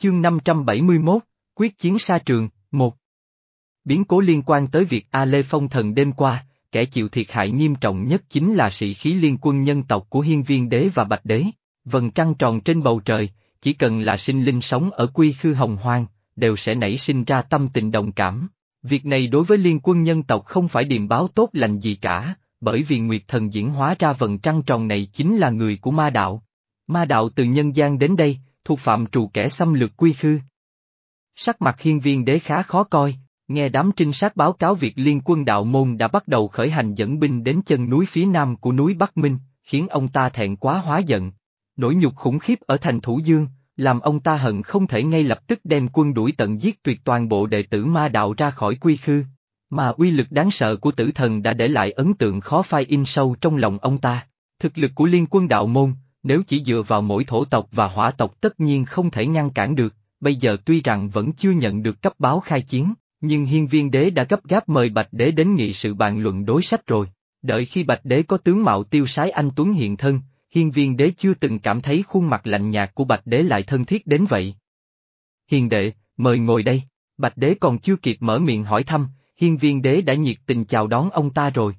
Chương 571, Quyết chiến sa trường, 1 Biến cố liên quan tới việc A Lê Phong Thần đêm qua, kẻ chịu thiệt hại nghiêm trọng nhất chính là sĩ khí liên quân nhân tộc của hiên viên đế và bạch đế. Vần trăng tròn trên bầu trời, chỉ cần là sinh linh sống ở quy khư hồng hoang, đều sẽ nảy sinh ra tâm tình đồng cảm. Việc này đối với liên quân nhân tộc không phải điềm báo tốt lành gì cả, bởi vì Nguyệt Thần diễn hóa ra vần trăng tròn này chính là người của ma đạo. Ma đạo từ nhân gian đến đây, thuộc phạm trù kẻ xâm lược quy khư. Sắc mặt hiên viên đế khá khó coi, nghe đám trinh sát báo cáo việc liên quân đạo môn đã bắt đầu khởi hành dẫn binh đến chân núi phía nam của núi Bắc Minh, khiến ông ta thẹn quá hóa giận. Nỗi nhục khủng khiếp ở thành Thủ Dương, làm ông ta hận không thể ngay lập tức đem quân đuổi tận giết tuyệt toàn bộ đệ tử ma đạo ra khỏi quy khư. Mà uy lực đáng sợ của tử thần đã để lại ấn tượng khó phai in sâu trong lòng ông ta. Thực lực của liên quân đạo môn, nếu chỉ dựa vào mỗi thổ tộc và hỏa tộc tất nhiên không thể ngăn cản được, bây giờ tuy rằng vẫn chưa nhận được cấp báo khai chiến, nhưng hiên viên đế đã gấp gáp mời Bạch Đế đến nghị sự bàn luận đối sách rồi. Đợi khi Bạch Đế có tướng mạo tiêu sái anh Tuấn hiện thân, hiên viên đế chưa từng cảm thấy khuôn mặt lạnh nhạt của Bạch Đế lại thân thiết đến vậy. Hiền đệ, mời ngồi đây, Bạch Đế còn chưa kịp mở miệng hỏi thăm, hiên viên đế đã nhiệt tình chào đón ông ta rồi.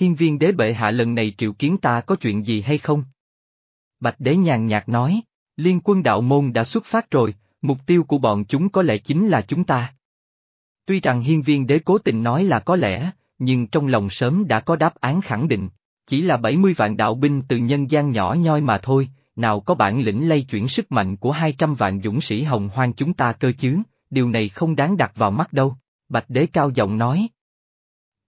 Hiên viên đế bệ hạ lần này triệu kiến ta có chuyện gì hay không? Bạch Đế nhàn nhạt nói, liên quân đạo môn đã xuất phát rồi, mục tiêu của bọn chúng có lẽ chính là chúng ta. Tuy rằng hiên viên đế cố tình nói là có lẽ, nhưng trong lòng sớm đã có đáp án khẳng định, chỉ là 70 vạn đạo binh từ nhân gian nhỏ nhoi mà thôi, nào có bản lĩnh lay chuyển sức mạnh của 200 vạn dũng sĩ hồng hoang chúng ta cơ chứ, điều này không đáng đặt vào mắt đâu, Bạch Đế cao giọng nói.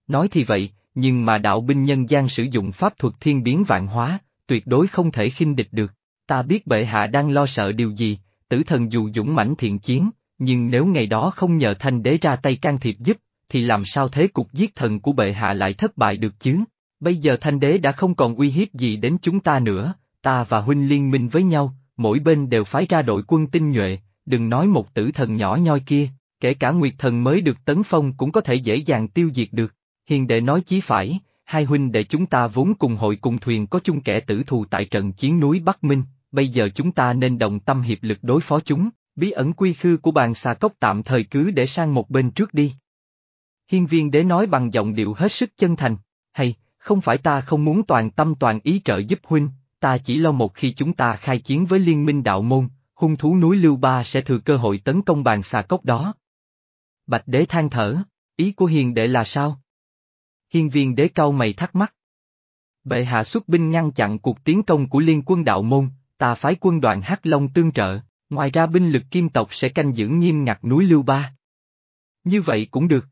Nói thì vậy, nhưng mà đạo binh nhân gian sử dụng pháp thuật thiên biến vạn hóa, tuyệt đối không thể khinh địch được, ta biết bệ hạ đang lo sợ điều gì, tử thần dù dũng mãnh thiện chiến, nhưng nếu ngày đó không nhờ thanh đế ra tay can thiệp giúp, thì làm sao thế cục giết thần của bệ hạ lại thất bại được chứ? Bây giờ thanh đế đã không còn uy hiếp gì đến chúng ta nữa, ta và huynh liên minh với nhau, mỗi bên đều phái ra đội quân tinh nhuệ, đừng nói một tử thần nhỏ nhoi kia, kể cả nguyệt thần mới được tấn phong cũng có thể dễ dàng tiêu diệt được. Hiền đệ nói chí phải, hai huynh đệ chúng ta vốn cùng hội cùng thuyền có chung kẻ tử thù tại trận chiến núi Bắc Minh, bây giờ chúng ta nên đồng tâm hiệp lực đối phó chúng, bí ẩn quy khư của bàn xà cốc tạm thời cứ để sang một bên trước đi. Hiên viên đế nói bằng giọng điệu hết sức chân thành, hay, không phải ta không muốn toàn tâm toàn ý trợ giúp huynh, ta chỉ lo một khi chúng ta khai chiến với liên minh đạo môn, hung thú núi Lưu Ba sẽ thừa cơ hội tấn công bàn xà cốc đó. Bạch đế than thở, ý của hiền đệ là sao? Hiên viên đế cao mày thắc mắc. Bệ hạ xuất binh ngăn chặn cuộc tiến công của liên quân đạo môn, ta phái quân đoàn Hắc Long tương trợ, ngoài ra binh lực kim tộc sẽ canh giữ nghiêm ngặt núi Lưu Ba. Như vậy cũng được.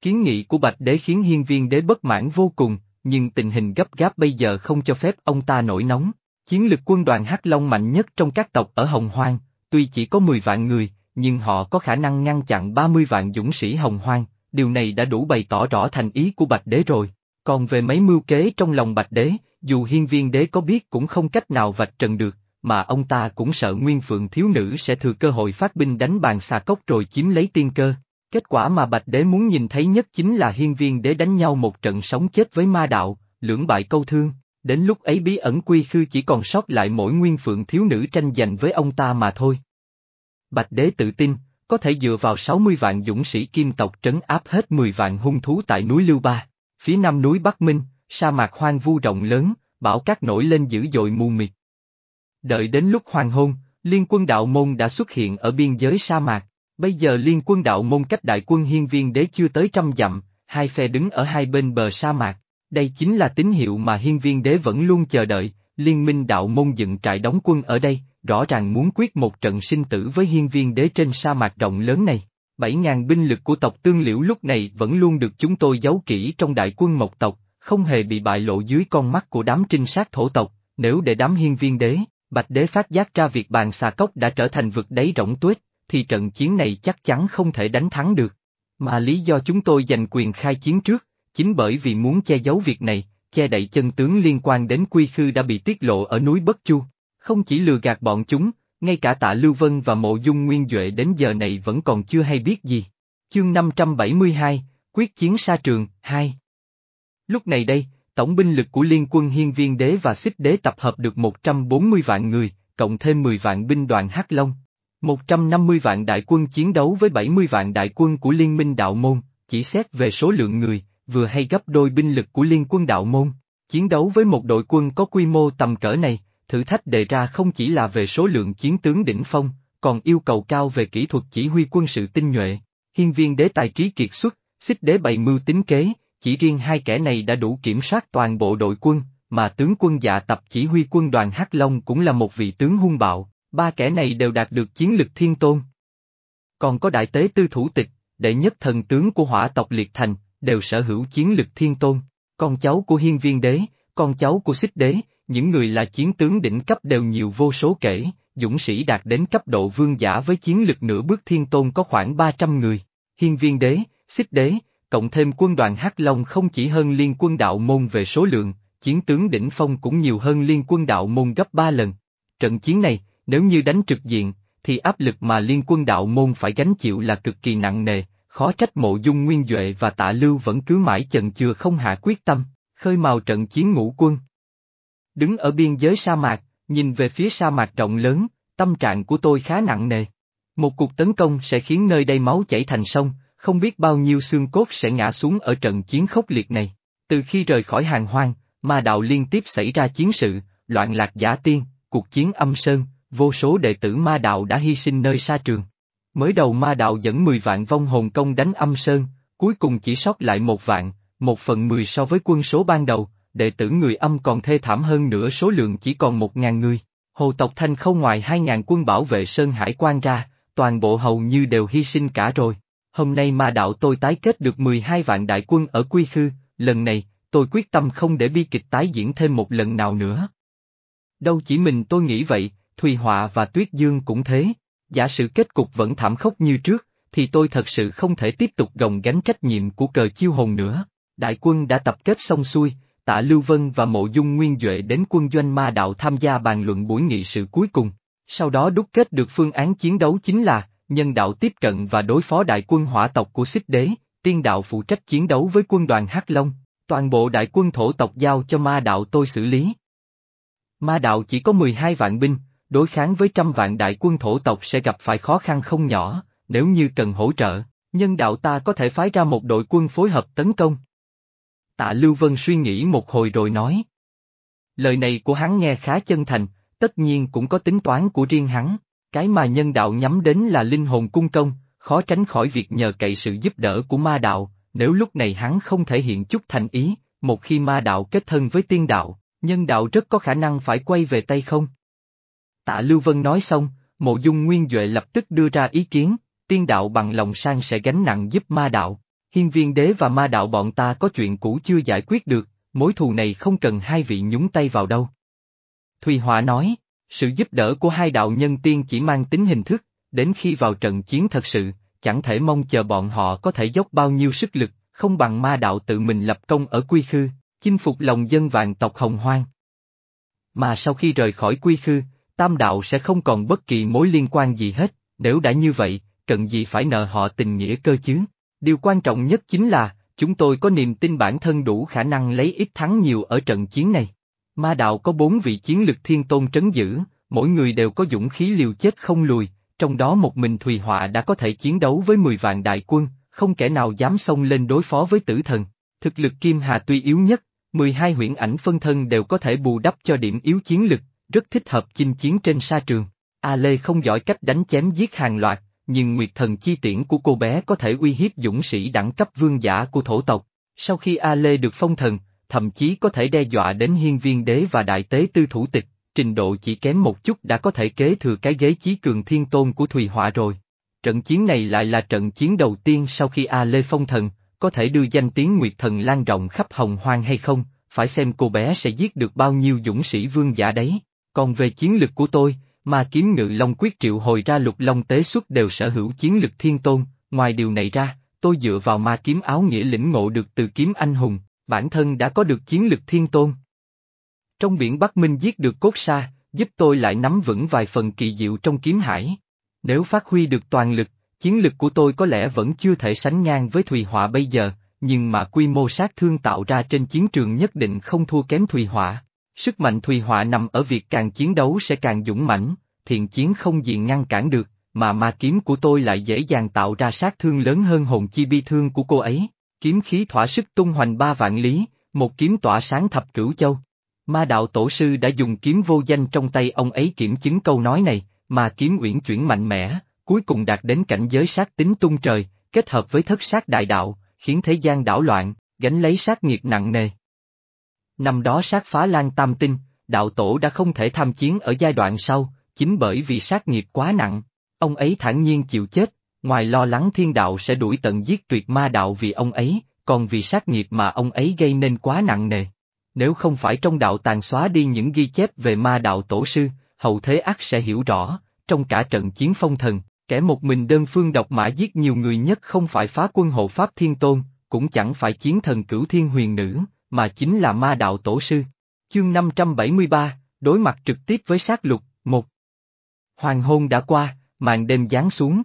Kiến nghị của Bạch Đế khiến hiên viên đế bất mãn vô cùng, nhưng tình hình gấp gáp bây giờ không cho phép ông ta nổi nóng. Chiến lực quân đoàn Hắc Long mạnh nhất trong các tộc ở Hồng Hoang, tuy chỉ có 10 vạn người, nhưng họ có khả năng ngăn chặn 30 vạn dũng sĩ Hồng Hoang, điều này đã đủ bày tỏ rõ thành ý của Bạch Đế rồi. Còn về mấy mưu kế trong lòng Bạch Đế, dù hiên viên đế có biết cũng không cách nào vạch trần được, mà ông ta cũng sợ Nguyên Phượng thiếu nữ sẽ thừa cơ hội phát binh đánh bàn xà cốc rồi chiếm lấy tiên cơ. Kết quả mà Bạch Đế muốn nhìn thấy nhất chính là hiên viên đế đánh nhau một trận sống chết với ma đạo, lưỡng bại câu thương, đến lúc ấy bí ẩn quy khư chỉ còn sót lại mỗi Nguyên Phượng thiếu nữ tranh giành với ông ta mà thôi. Bạch Đế tự tin, có thể dựa vào 60 vạn dũng sĩ kim tộc trấn áp hết 10 vạn hung thú tại núi Lưu Ba, phía nam núi Bắc Minh, sa mạc hoang vu rộng lớn, bão cát nổi lên dữ dội mù mịt. Đợi đến lúc hoàng hôn, liên quân đạo môn đã xuất hiện ở biên giới sa mạc, bây giờ liên quân đạo môn cách đại quân hiên viên đế chưa tới trăm dặm, hai phe đứng ở hai bên bờ sa mạc, đây chính là tín hiệu mà hiên viên đế vẫn luôn chờ đợi, liên minh đạo môn dựng trại đóng quân ở đây, rõ ràng muốn quyết một trận sinh tử với hiên viên đế trên sa mạc rộng lớn này. Bảy ngàn binh lực của tộc tương liễu lúc này vẫn luôn được chúng tôi giấu kỹ trong đại quân mộc tộc, không hề bị bại lộ dưới con mắt của đám trinh sát thổ tộc, nếu để đám hiên viên đế, bạch đế phát giác ra việc bàn xà cốc đã trở thành vực đáy rỗng tuyết, thì trận chiến này chắc chắn không thể đánh thắng được. Mà lý do chúng tôi giành quyền khai chiến trước, chính bởi vì muốn che giấu việc này, che đậy chân tướng liên quan đến quy khư đã bị tiết lộ ở núi Bất Chu. Không chỉ lừa gạt bọn chúng, ngay cả tạ Lưu Vân và mộ dung nguyên Duệ đến giờ này vẫn còn chưa hay biết gì. Chương 572, Quyết chiến sa trường, 2 Lúc này đây, tổng binh lực của liên quân hiên viên đế và xích đế tập hợp được 140 vạn người, cộng thêm 10 vạn binh đoàn Hắc Long. 150 vạn đại quân chiến đấu với 70 vạn đại quân của Liên minh đạo môn, chỉ xét về số lượng người, vừa hay gấp đôi binh lực của Liên quân đạo môn. Chiến đấu với một đội quân có quy mô tầm cỡ này, thử thách đề ra không chỉ là về số lượng chiến tướng đỉnh phong, còn yêu cầu cao về kỹ thuật chỉ huy quân sự tinh nhuệ. Hiên viên đế tài trí kiệt xuất, xích đế bày mưu tính kế, chỉ riêng hai kẻ này đã đủ kiểm soát toàn bộ đội quân, mà tướng quân dạ tập chỉ huy quân đoàn Hắc Long cũng là một vị tướng hung bạo, ba kẻ này đều đạt được chiến lực thiên tôn. Còn có đại tế tư thủ tịch, đệ nhất thần tướng của hỏa tộc Liệt Thành, đều sở hữu chiến lực thiên tôn, con cháu của hiên viên đế, con cháu của xích đế, những người là chiến tướng đỉnh cấp đều nhiều vô số kể, dũng sĩ đạt đến cấp độ vương giả với chiến lực nửa bước thiên tôn có khoảng 300 người. Hiên viên đế, xích đế, cộng thêm quân đoàn Hắc Long không chỉ hơn liên quân đạo môn về số lượng, chiến tướng đỉnh phong cũng nhiều hơn liên quân đạo môn gấp 3 lần. Trận chiến này, nếu như đánh trực diện, thì áp lực mà liên quân đạo môn phải gánh chịu là cực kỳ nặng nề, khó trách mộ dung nguyên Duệ và tạ lưu vẫn cứ mãi chần chưa không hạ quyết tâm, khơi mào trận chiến ngũ quân. Đứng ở biên giới sa mạc, nhìn về phía sa mạc rộng lớn, tâm trạng của tôi khá nặng nề. Một cuộc tấn công sẽ khiến nơi đây máu chảy thành sông, không biết bao nhiêu xương cốt sẽ ngã xuống ở trận chiến khốc liệt này. Từ khi rời khỏi hàng hoang, ma đạo liên tiếp xảy ra chiến sự, loạn lạc giả tiên, cuộc chiến âm sơn, vô số đệ tử ma đạo đã hy sinh nơi sa trường. Mới đầu ma đạo dẫn 10 vạn vong hồn công đánh âm sơn, cuối cùng chỉ sót lại một vạn, một phần mười so với quân số ban đầu, đệ tử người âm còn thê thảm hơn nữa số lượng chỉ còn một ngàn người. Hồ tộc Thanh không ngoài hai ngàn quân bảo vệ Sơn Hải quan ra, toàn bộ hầu như đều hy sinh cả rồi. Hôm nay ma đạo tôi tái kết được 12 vạn đại quân ở Quy Khư, lần này, tôi quyết tâm không để bi kịch tái diễn thêm một lần nào nữa. Đâu chỉ mình tôi nghĩ vậy, Thùy Họa và Tuyết Dương cũng thế. Giả sử kết cục vẫn thảm khốc như trước, thì tôi thật sự không thể tiếp tục gồng gánh trách nhiệm của cờ chiêu hồn nữa. Đại quân đã tập kết xong xuôi, tạ Lưu Vân và Mộ Dung Nguyên Duệ đến quân doanh ma đạo tham gia bàn luận buổi nghị sự cuối cùng. Sau đó đúc kết được phương án chiến đấu chính là, nhân đạo tiếp cận và đối phó đại quân hỏa tộc của xích đế, tiên đạo phụ trách chiến đấu với quân đoàn Hắc Long, toàn bộ đại quân thổ tộc giao cho ma đạo tôi xử lý. Ma đạo chỉ có 12 vạn binh, đối kháng với trăm vạn đại quân thổ tộc sẽ gặp phải khó khăn không nhỏ, nếu như cần hỗ trợ, nhân đạo ta có thể phái ra một đội quân phối hợp tấn công. Tạ Lưu Vân suy nghĩ một hồi rồi nói. Lời này của hắn nghe khá chân thành, tất nhiên cũng có tính toán của riêng hắn, cái mà nhân đạo nhắm đến là linh hồn cung công, khó tránh khỏi việc nhờ cậy sự giúp đỡ của ma đạo, nếu lúc này hắn không thể hiện chút thành ý, một khi ma đạo kết thân với tiên đạo, nhân đạo rất có khả năng phải quay về tay không. Tạ Lưu Vân nói xong, mộ dung nguyên Duệ lập tức đưa ra ý kiến, tiên đạo bằng lòng sang sẽ gánh nặng giúp ma đạo. Hiên viên đế và ma đạo bọn ta có chuyện cũ chưa giải quyết được, mối thù này không cần hai vị nhúng tay vào đâu. Thùy Hỏa nói, sự giúp đỡ của hai đạo nhân tiên chỉ mang tính hình thức, đến khi vào trận chiến thật sự, chẳng thể mong chờ bọn họ có thể dốc bao nhiêu sức lực, không bằng ma đạo tự mình lập công ở Quy Khư, chinh phục lòng dân vạn tộc Hồng Hoang. Mà sau khi rời khỏi Quy Khư, Tam đạo sẽ không còn bất kỳ mối liên quan gì hết, nếu đã như vậy, cần gì phải nợ họ tình nghĩa cơ chứ? Điều quan trọng nhất chính là, chúng tôi có niềm tin bản thân đủ khả năng lấy ít thắng nhiều ở trận chiến này. Ma đạo có bốn vị chiến lực thiên tôn trấn giữ, mỗi người đều có dũng khí liều chết không lùi, trong đó một mình Thùy Họa đã có thể chiến đấu với 10 vạn đại quân, không kẻ nào dám xông lên đối phó với tử thần. Thực lực Kim Hà tuy yếu nhất, 12 huyễn ảnh phân thân đều có thể bù đắp cho điểm yếu chiến lực, rất thích hợp chinh chiến trên sa trường. A Lê không giỏi cách đánh chém giết hàng loạt, nhưng nguyệt thần chi tiễn của cô bé có thể uy hiếp dũng sĩ đẳng cấp vương giả của thổ tộc. Sau khi A Lê được phong thần, thậm chí có thể đe dọa đến hiên viên đế và đại tế tư thủ tịch, trình độ chỉ kém một chút đã có thể kế thừa cái ghế chí cường thiên tôn của Thùy Họa rồi. Trận chiến này lại là trận chiến đầu tiên sau khi A Lê phong thần, có thể đưa danh tiếng Nguyệt Thần lan rộng khắp hồng hoang hay không, phải xem cô bé sẽ giết được bao nhiêu dũng sĩ vương giả đấy. Còn về chiến lực của tôi, mà kiếm ngự long quyết triệu hồi ra lục long tế xuất đều sở hữu chiến lực thiên tôn, ngoài điều này ra, tôi dựa vào ma kiếm áo nghĩa lĩnh ngộ được từ kiếm anh hùng, bản thân đã có được chiến lực thiên tôn. Trong biển Bắc Minh giết được cốt sa, giúp tôi lại nắm vững vài phần kỳ diệu trong kiếm hải. Nếu phát huy được toàn lực, chiến lực của tôi có lẽ vẫn chưa thể sánh ngang với Thùy Họa bây giờ, nhưng mà quy mô sát thương tạo ra trên chiến trường nhất định không thua kém Thùy Họa. Sức mạnh Thùy Họa nằm ở việc càng chiến đấu sẽ càng dũng mãnh, thiện chiến không gì ngăn cản được, mà ma kiếm của tôi lại dễ dàng tạo ra sát thương lớn hơn hồn chi bi thương của cô ấy. Kiếm khí thỏa sức tung hoành ba vạn lý, một kiếm tỏa sáng thập cửu châu. Ma đạo tổ sư đã dùng kiếm vô danh trong tay ông ấy kiểm chứng câu nói này, mà kiếm uyển chuyển mạnh mẽ, cuối cùng đạt đến cảnh giới sát tính tung trời, kết hợp với thất sát đại đạo, khiến thế gian đảo loạn, gánh lấy sát nghiệp nặng nề. Năm đó sát phá lan tam tinh, đạo tổ đã không thể tham chiến ở giai đoạn sau, chính bởi vì sát nghiệp quá nặng, ông ấy thản nhiên chịu chết, ngoài lo lắng thiên đạo sẽ đuổi tận giết tuyệt ma đạo vì ông ấy, còn vì sát nghiệp mà ông ấy gây nên quá nặng nề. Nếu không phải trong đạo tàn xóa đi những ghi chép về ma đạo tổ sư, hậu thế ắt sẽ hiểu rõ, trong cả trận chiến phong thần, kẻ một mình đơn phương độc mã giết nhiều người nhất không phải phá quân hộ Pháp Thiên Tôn, cũng chẳng phải chiến thần cửu thiên huyền nữ, mà chính là ma đạo tổ sư. Chương 573, đối mặt trực tiếp với sát lục, một. Hoàng hôn đã qua, màn đêm giáng xuống.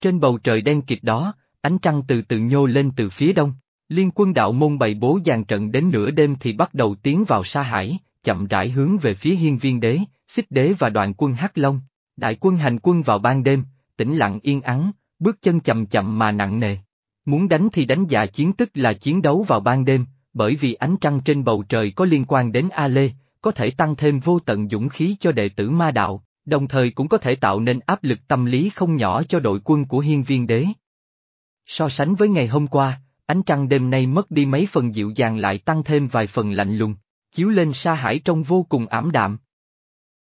Trên bầu trời đen kịt đó, ánh trăng từ từ nhô lên từ phía đông, liên quân đạo môn bày bố dàn trận đến nửa đêm thì bắt đầu tiến vào sa hải, chậm rãi hướng về phía hiên viên đế, xích đế và đoàn quân Hắc Long. Đại quân hành quân vào ban đêm, tĩnh lặng yên ắng, bước chân chậm chậm mà nặng nề. Muốn đánh thì đánh dạ chiến tức là chiến đấu vào ban đêm, bởi vì ánh trăng trên bầu trời có liên quan đến A Lê, có thể tăng thêm vô tận dũng khí cho đệ tử ma đạo, đồng thời cũng có thể tạo nên áp lực tâm lý không nhỏ cho đội quân của hiên viên đế. So sánh với ngày hôm qua, ánh trăng đêm nay mất đi mấy phần dịu dàng lại tăng thêm vài phần lạnh lùng, chiếu lên sa hải trông vô cùng ảm đạm.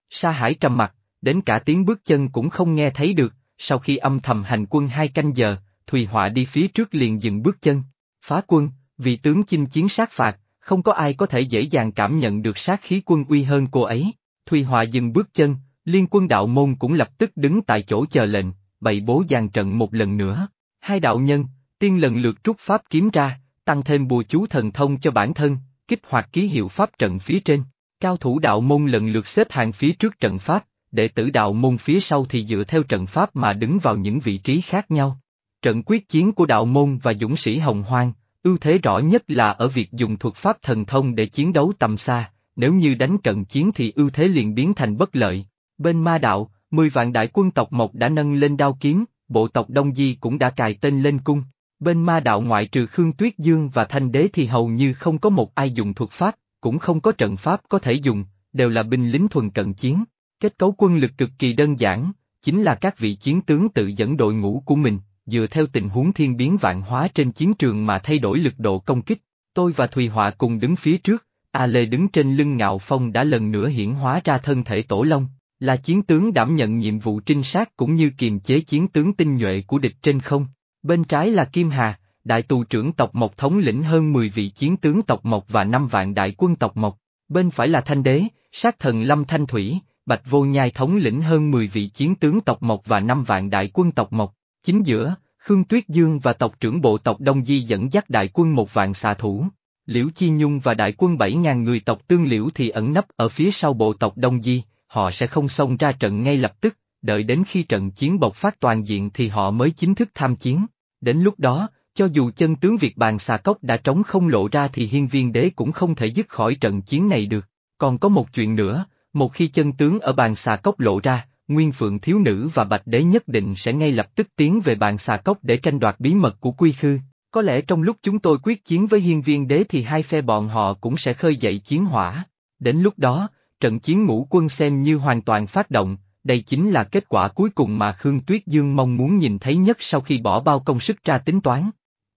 Sa hải trầm mặt, đến cả tiếng bước chân cũng không nghe thấy được, sau khi âm thầm hành quân hai canh giờ, Thùy Họa đi phía trước liền dừng bước chân. Phá quân, vì tướng chinh chiến sát phạt, không có ai có thể dễ dàng cảm nhận được sát khí quân uy hơn cô ấy. Thùy Hòa dừng bước chân, liên quân đạo môn cũng lập tức đứng tại chỗ chờ lệnh, bày bố dàn trận một lần nữa. Hai đạo nhân, tiên lần lượt trút pháp kiếm ra, tăng thêm bùa chú thần thông cho bản thân, kích hoạt ký hiệu pháp trận phía trên. Cao thủ đạo môn lần lượt xếp hàng phía trước trận pháp, đệ tử đạo môn phía sau thì dựa theo trận pháp mà đứng vào những vị trí khác nhau. Trận quyết chiến của đạo môn và dũng sĩ hồng hoang, ưu thế rõ nhất là ở việc dùng thuật pháp thần thông để chiến đấu tầm xa, nếu như đánh cận chiến thì ưu thế liền biến thành bất lợi. Bên ma đạo, 10 vạn đại quân tộc Mộc đã nâng lên đao kiếm, bộ tộc Đông Di cũng đã cài tên lên cung. Bên ma đạo ngoại trừ Khương Tuyết Dương và Thanh Đế thì hầu như không có một ai dùng thuật pháp, cũng không có trận pháp có thể dùng, đều là binh lính thuần cận chiến. Kết cấu quân lực cực kỳ đơn giản, chính là các vị chiến tướng tự dẫn đội ngũ của mình, dựa theo tình huống thiên biến vạn hóa trên chiến trường mà thay đổi lực độ công kích. Tôi và Thùy Họa cùng đứng phía trước, A Lê đứng trên lưng ngạo phong đã lần nữa hiển hóa ra thân thể tổ long, là chiến tướng đảm nhận nhiệm vụ trinh sát cũng như kiềm chế chiến tướng tinh nhuệ của địch trên không. Bên trái là Kim Hà, đại tù trưởng tộc Mộc thống lĩnh hơn 10 vị chiến tướng tộc Mộc và 5 vạn đại quân tộc Mộc. Bên phải là Thanh Đế, sát thần Lâm Thanh Thủy, Bạch Vô Nhai thống lĩnh hơn 10 vị chiến tướng tộc Mộc và 5 vạn đại quân tộc Mộc. Chính giữa, Khương Tuyết Dương và tộc trưởng bộ tộc Đông Di dẫn dắt đại quân một vạn xạ thủ. Liễu Chi Nhung và đại quân 7.000 người tộc Tương Liễu thì ẩn nấp ở phía sau bộ tộc Đông Di, họ sẽ không xông ra trận ngay lập tức, đợi đến khi trận chiến bộc phát toàn diện thì họ mới chính thức tham chiến. Đến lúc đó, cho dù chân tướng Việt bàn xà cốc đã trống không lộ ra thì hiên viên đế cũng không thể dứt khỏi trận chiến này được. Còn có một chuyện nữa, một khi chân tướng ở bàn xà cốc lộ ra, Nguyên Phượng Thiếu Nữ và Bạch Đế nhất định sẽ ngay lập tức tiến về bàn xà cốc để tranh đoạt bí mật của Quy Khư. Có lẽ trong lúc chúng tôi quyết chiến với hiên viên đế thì hai phe bọn họ cũng sẽ khơi dậy chiến hỏa. Đến lúc đó, trận chiến ngũ quân xem như hoàn toàn phát động, đây chính là kết quả cuối cùng mà Khương Tuyết Dương mong muốn nhìn thấy nhất sau khi bỏ bao công sức ra tính toán.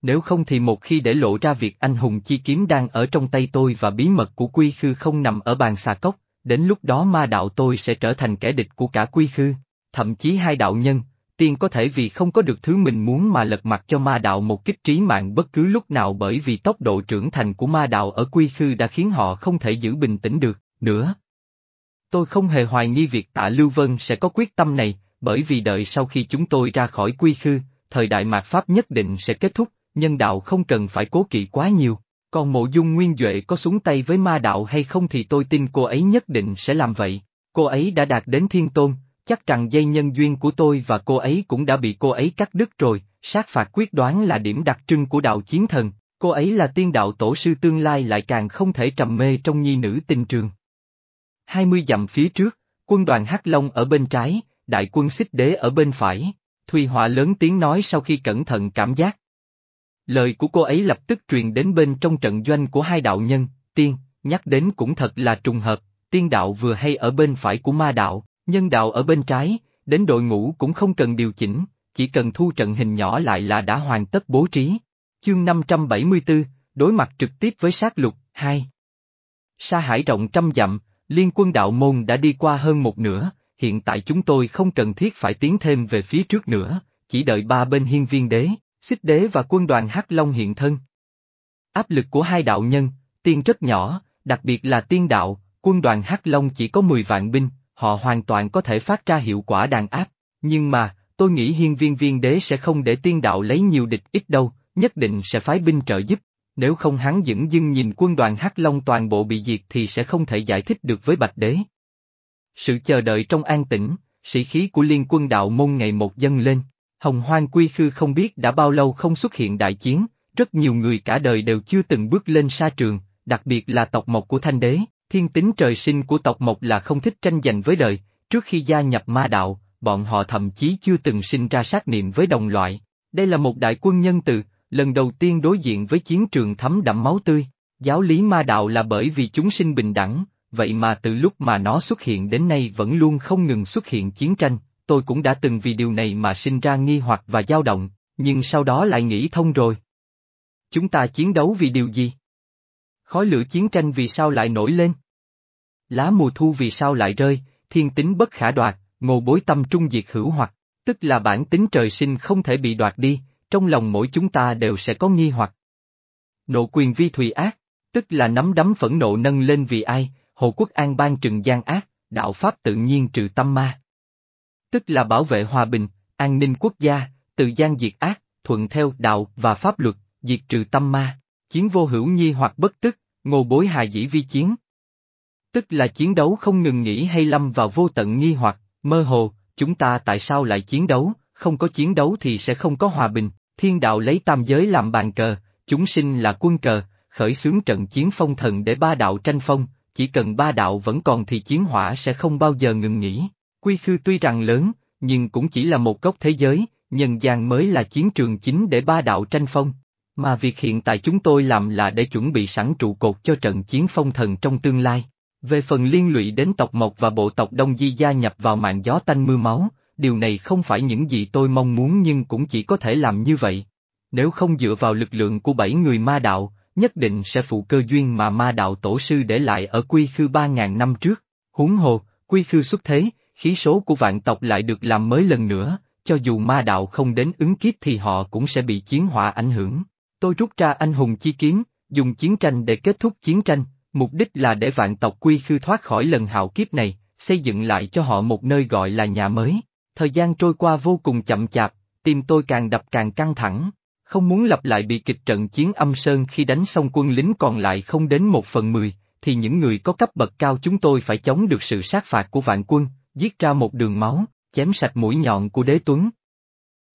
Nếu không thì một khi để lộ ra việc anh hùng chi kiếm đang ở trong tay tôi và bí mật của Quy Khư không nằm ở bàn xà cốc, đến lúc đó ma đạo tôi sẽ trở thành kẻ địch của cả Quy Khư, thậm chí hai đạo nhân, tiên có thể vì không có được thứ mình muốn mà lật mặt cho ma đạo một kích trí mạng bất cứ lúc nào bởi vì tốc độ trưởng thành của ma đạo ở Quy Khư đã khiến họ không thể giữ bình tĩnh được, nữa. Tôi không hề hoài nghi việc tạ Lưu Vân sẽ có quyết tâm này, bởi vì đợi sau khi chúng tôi ra khỏi quy khư, thời đại mạt Pháp nhất định sẽ kết thúc, nhân đạo không cần phải cố kỵ quá nhiều. Còn mộ dung nguyên Duệ có xuống tay với ma đạo hay không thì tôi tin cô ấy nhất định sẽ làm vậy. Cô ấy đã đạt đến thiên tôn, chắc rằng dây nhân duyên của tôi và cô ấy cũng đã bị cô ấy cắt đứt rồi, sát phạt quyết đoán là điểm đặc trưng của đạo chiến thần, cô ấy là tiên đạo tổ sư tương lai lại càng không thể trầm mê trong nhi nữ tình trường. 20 dặm phía trước, quân đoàn Hắc Long ở bên trái, đại quân xích đế ở bên phải. Thùy Họa lớn tiếng nói sau khi cẩn thận cảm giác. Lời của cô ấy lập tức truyền đến bên trong trận doanh của hai đạo nhân, tiên, nhắc đến cũng thật là trùng hợp, tiên đạo vừa hay ở bên phải của ma đạo, nhân đạo ở bên trái, đến đội ngũ cũng không cần điều chỉnh, chỉ cần thu trận hình nhỏ lại là đã hoàn tất bố trí. Chương 574, đối mặt trực tiếp với sát lục, 2 Sa hải rộng trăm dặm, liên quân đạo môn đã đi qua hơn một nửa, hiện tại chúng tôi không cần thiết phải tiến thêm về phía trước nữa, chỉ đợi ba bên hiên viên đế, xích đế và quân đoàn Hắc Long hiện thân. Áp lực của hai đạo nhân, tiên rất nhỏ, đặc biệt là tiên đạo, quân đoàn Hắc Long chỉ có 10 vạn binh, họ hoàn toàn có thể phát ra hiệu quả đàn áp, nhưng mà, tôi nghĩ hiên viên viên đế sẽ không để tiên đạo lấy nhiều địch ít đâu, nhất định sẽ phái binh trợ giúp, nếu không hắn dững dưng nhìn quân đoàn Hắc Long toàn bộ bị diệt thì sẽ không thể giải thích được với Bạch Đế. Sự chờ đợi trong an tĩnh, sĩ khí của liên quân đạo môn ngày một dâng lên, Hồng Hoang Quy Khư không biết đã bao lâu không xuất hiện đại chiến, rất nhiều người cả đời đều chưa từng bước lên sa trường, đặc biệt là tộc mộc của Thanh Đế, thiên tính trời sinh của tộc mộc là không thích tranh giành với đời, trước khi gia nhập ma đạo, bọn họ thậm chí chưa từng sinh ra sát niệm với đồng loại. Đây là một đại quân nhân từ, lần đầu tiên đối diện với chiến trường thấm đẫm máu tươi. Giáo lý ma đạo là bởi vì chúng sinh bình đẳng, vậy mà từ lúc mà nó xuất hiện đến nay vẫn luôn không ngừng xuất hiện chiến tranh, tôi cũng đã từng vì điều này mà sinh ra nghi hoặc và dao động, nhưng sau đó lại nghĩ thông rồi. Chúng ta chiến đấu vì điều gì? Khói lửa chiến tranh vì sao lại nổi lên? Lá mùa thu vì sao lại rơi, thiên tính bất khả đoạt, ngô bối tâm trung diệt hữu hoặc, tức là bản tính trời sinh không thể bị đoạt đi, trong lòng mỗi chúng ta đều sẽ có nghi hoặc. Nộ quyền vi thùy ác, tức là nắm đấm phẫn nộ nâng lên vì ai, Hồ Quốc An ban trừng gian ác, đạo Pháp tự nhiên trừ tâm ma. Tức là bảo vệ hòa bình, an ninh quốc gia, tự gian diệt ác, thuận theo đạo và pháp luật, diệt trừ tâm ma, chiến vô hữu nhi hoặc bất tức, ngô bối hài dĩ vi chiến. Tức là chiến đấu không ngừng nghỉ hay lâm vào vô tận nghi hoặc, mơ hồ, chúng ta tại sao lại chiến đấu, không có chiến đấu thì sẽ không có hòa bình, thiên đạo lấy tam giới làm bàn cờ, chúng sinh là quân cờ, khởi xướng trận chiến phong thần để ba đạo tranh phong, chỉ cần ba đạo vẫn còn thì chiến hỏa sẽ không bao giờ ngừng nghỉ. Quy khư tuy rằng lớn, nhưng cũng chỉ là một góc thế giới, nhân gian mới là chiến trường chính để ba đạo tranh phong. Mà việc hiện tại chúng tôi làm là để chuẩn bị sẵn trụ cột cho trận chiến phong thần trong tương lai. Về phần liên lụy đến tộc Mộc và bộ tộc Đông Di gia nhập vào mạng gió tanh mưa máu, điều này không phải những gì tôi mong muốn nhưng cũng chỉ có thể làm như vậy. Nếu không dựa vào lực lượng của bảy người ma đạo, nhất định sẽ phụ cơ duyên mà ma đạo tổ sư để lại ở quy khư ba ngàn năm trước. Huống hồ, quy khư xuất thế, khí số của vạn tộc lại được làm mới lần nữa, cho dù ma đạo không đến ứng kiếp thì họ cũng sẽ bị chiến hỏa ảnh hưởng. Tôi rút ra anh hùng chi kiếm, dùng chiến tranh để kết thúc chiến tranh, mục đích là để vạn tộc quy khư thoát khỏi lần hạo kiếp này, xây dựng lại cho họ một nơi gọi là nhà mới. Thời gian trôi qua vô cùng chậm chạp, tim tôi càng đập càng căng thẳng, không muốn lặp lại bị kịch trận chiến âm sơn khi đánh xong quân lính còn lại không đến một phần mười, thì những người có cấp bậc cao chúng tôi phải chống được sự sát phạt của vạn quân, giết ra một đường máu, chém sạch mũi nhọn của đế tuấn.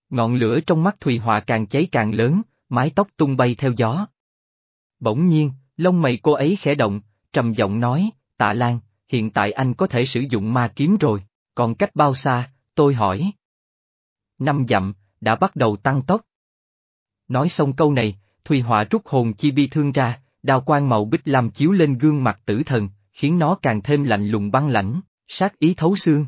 Ngọn lửa trong mắt Thùy Họa càng cháy càng lớn, mái tóc tung bay theo gió. Bỗng nhiên, lông mày cô ấy khẽ động, trầm giọng nói, tạ Lan, hiện tại anh có thể sử dụng ma kiếm rồi, còn cách bao xa, tôi hỏi. Năm dặm, đã bắt đầu tăng tốc. Nói xong câu này, Thùy Họa rút hồn chi bi thương ra, đào quang màu bích làm chiếu lên gương mặt tử thần, khiến nó càng thêm lạnh lùng băng lãnh, sát ý thấu xương.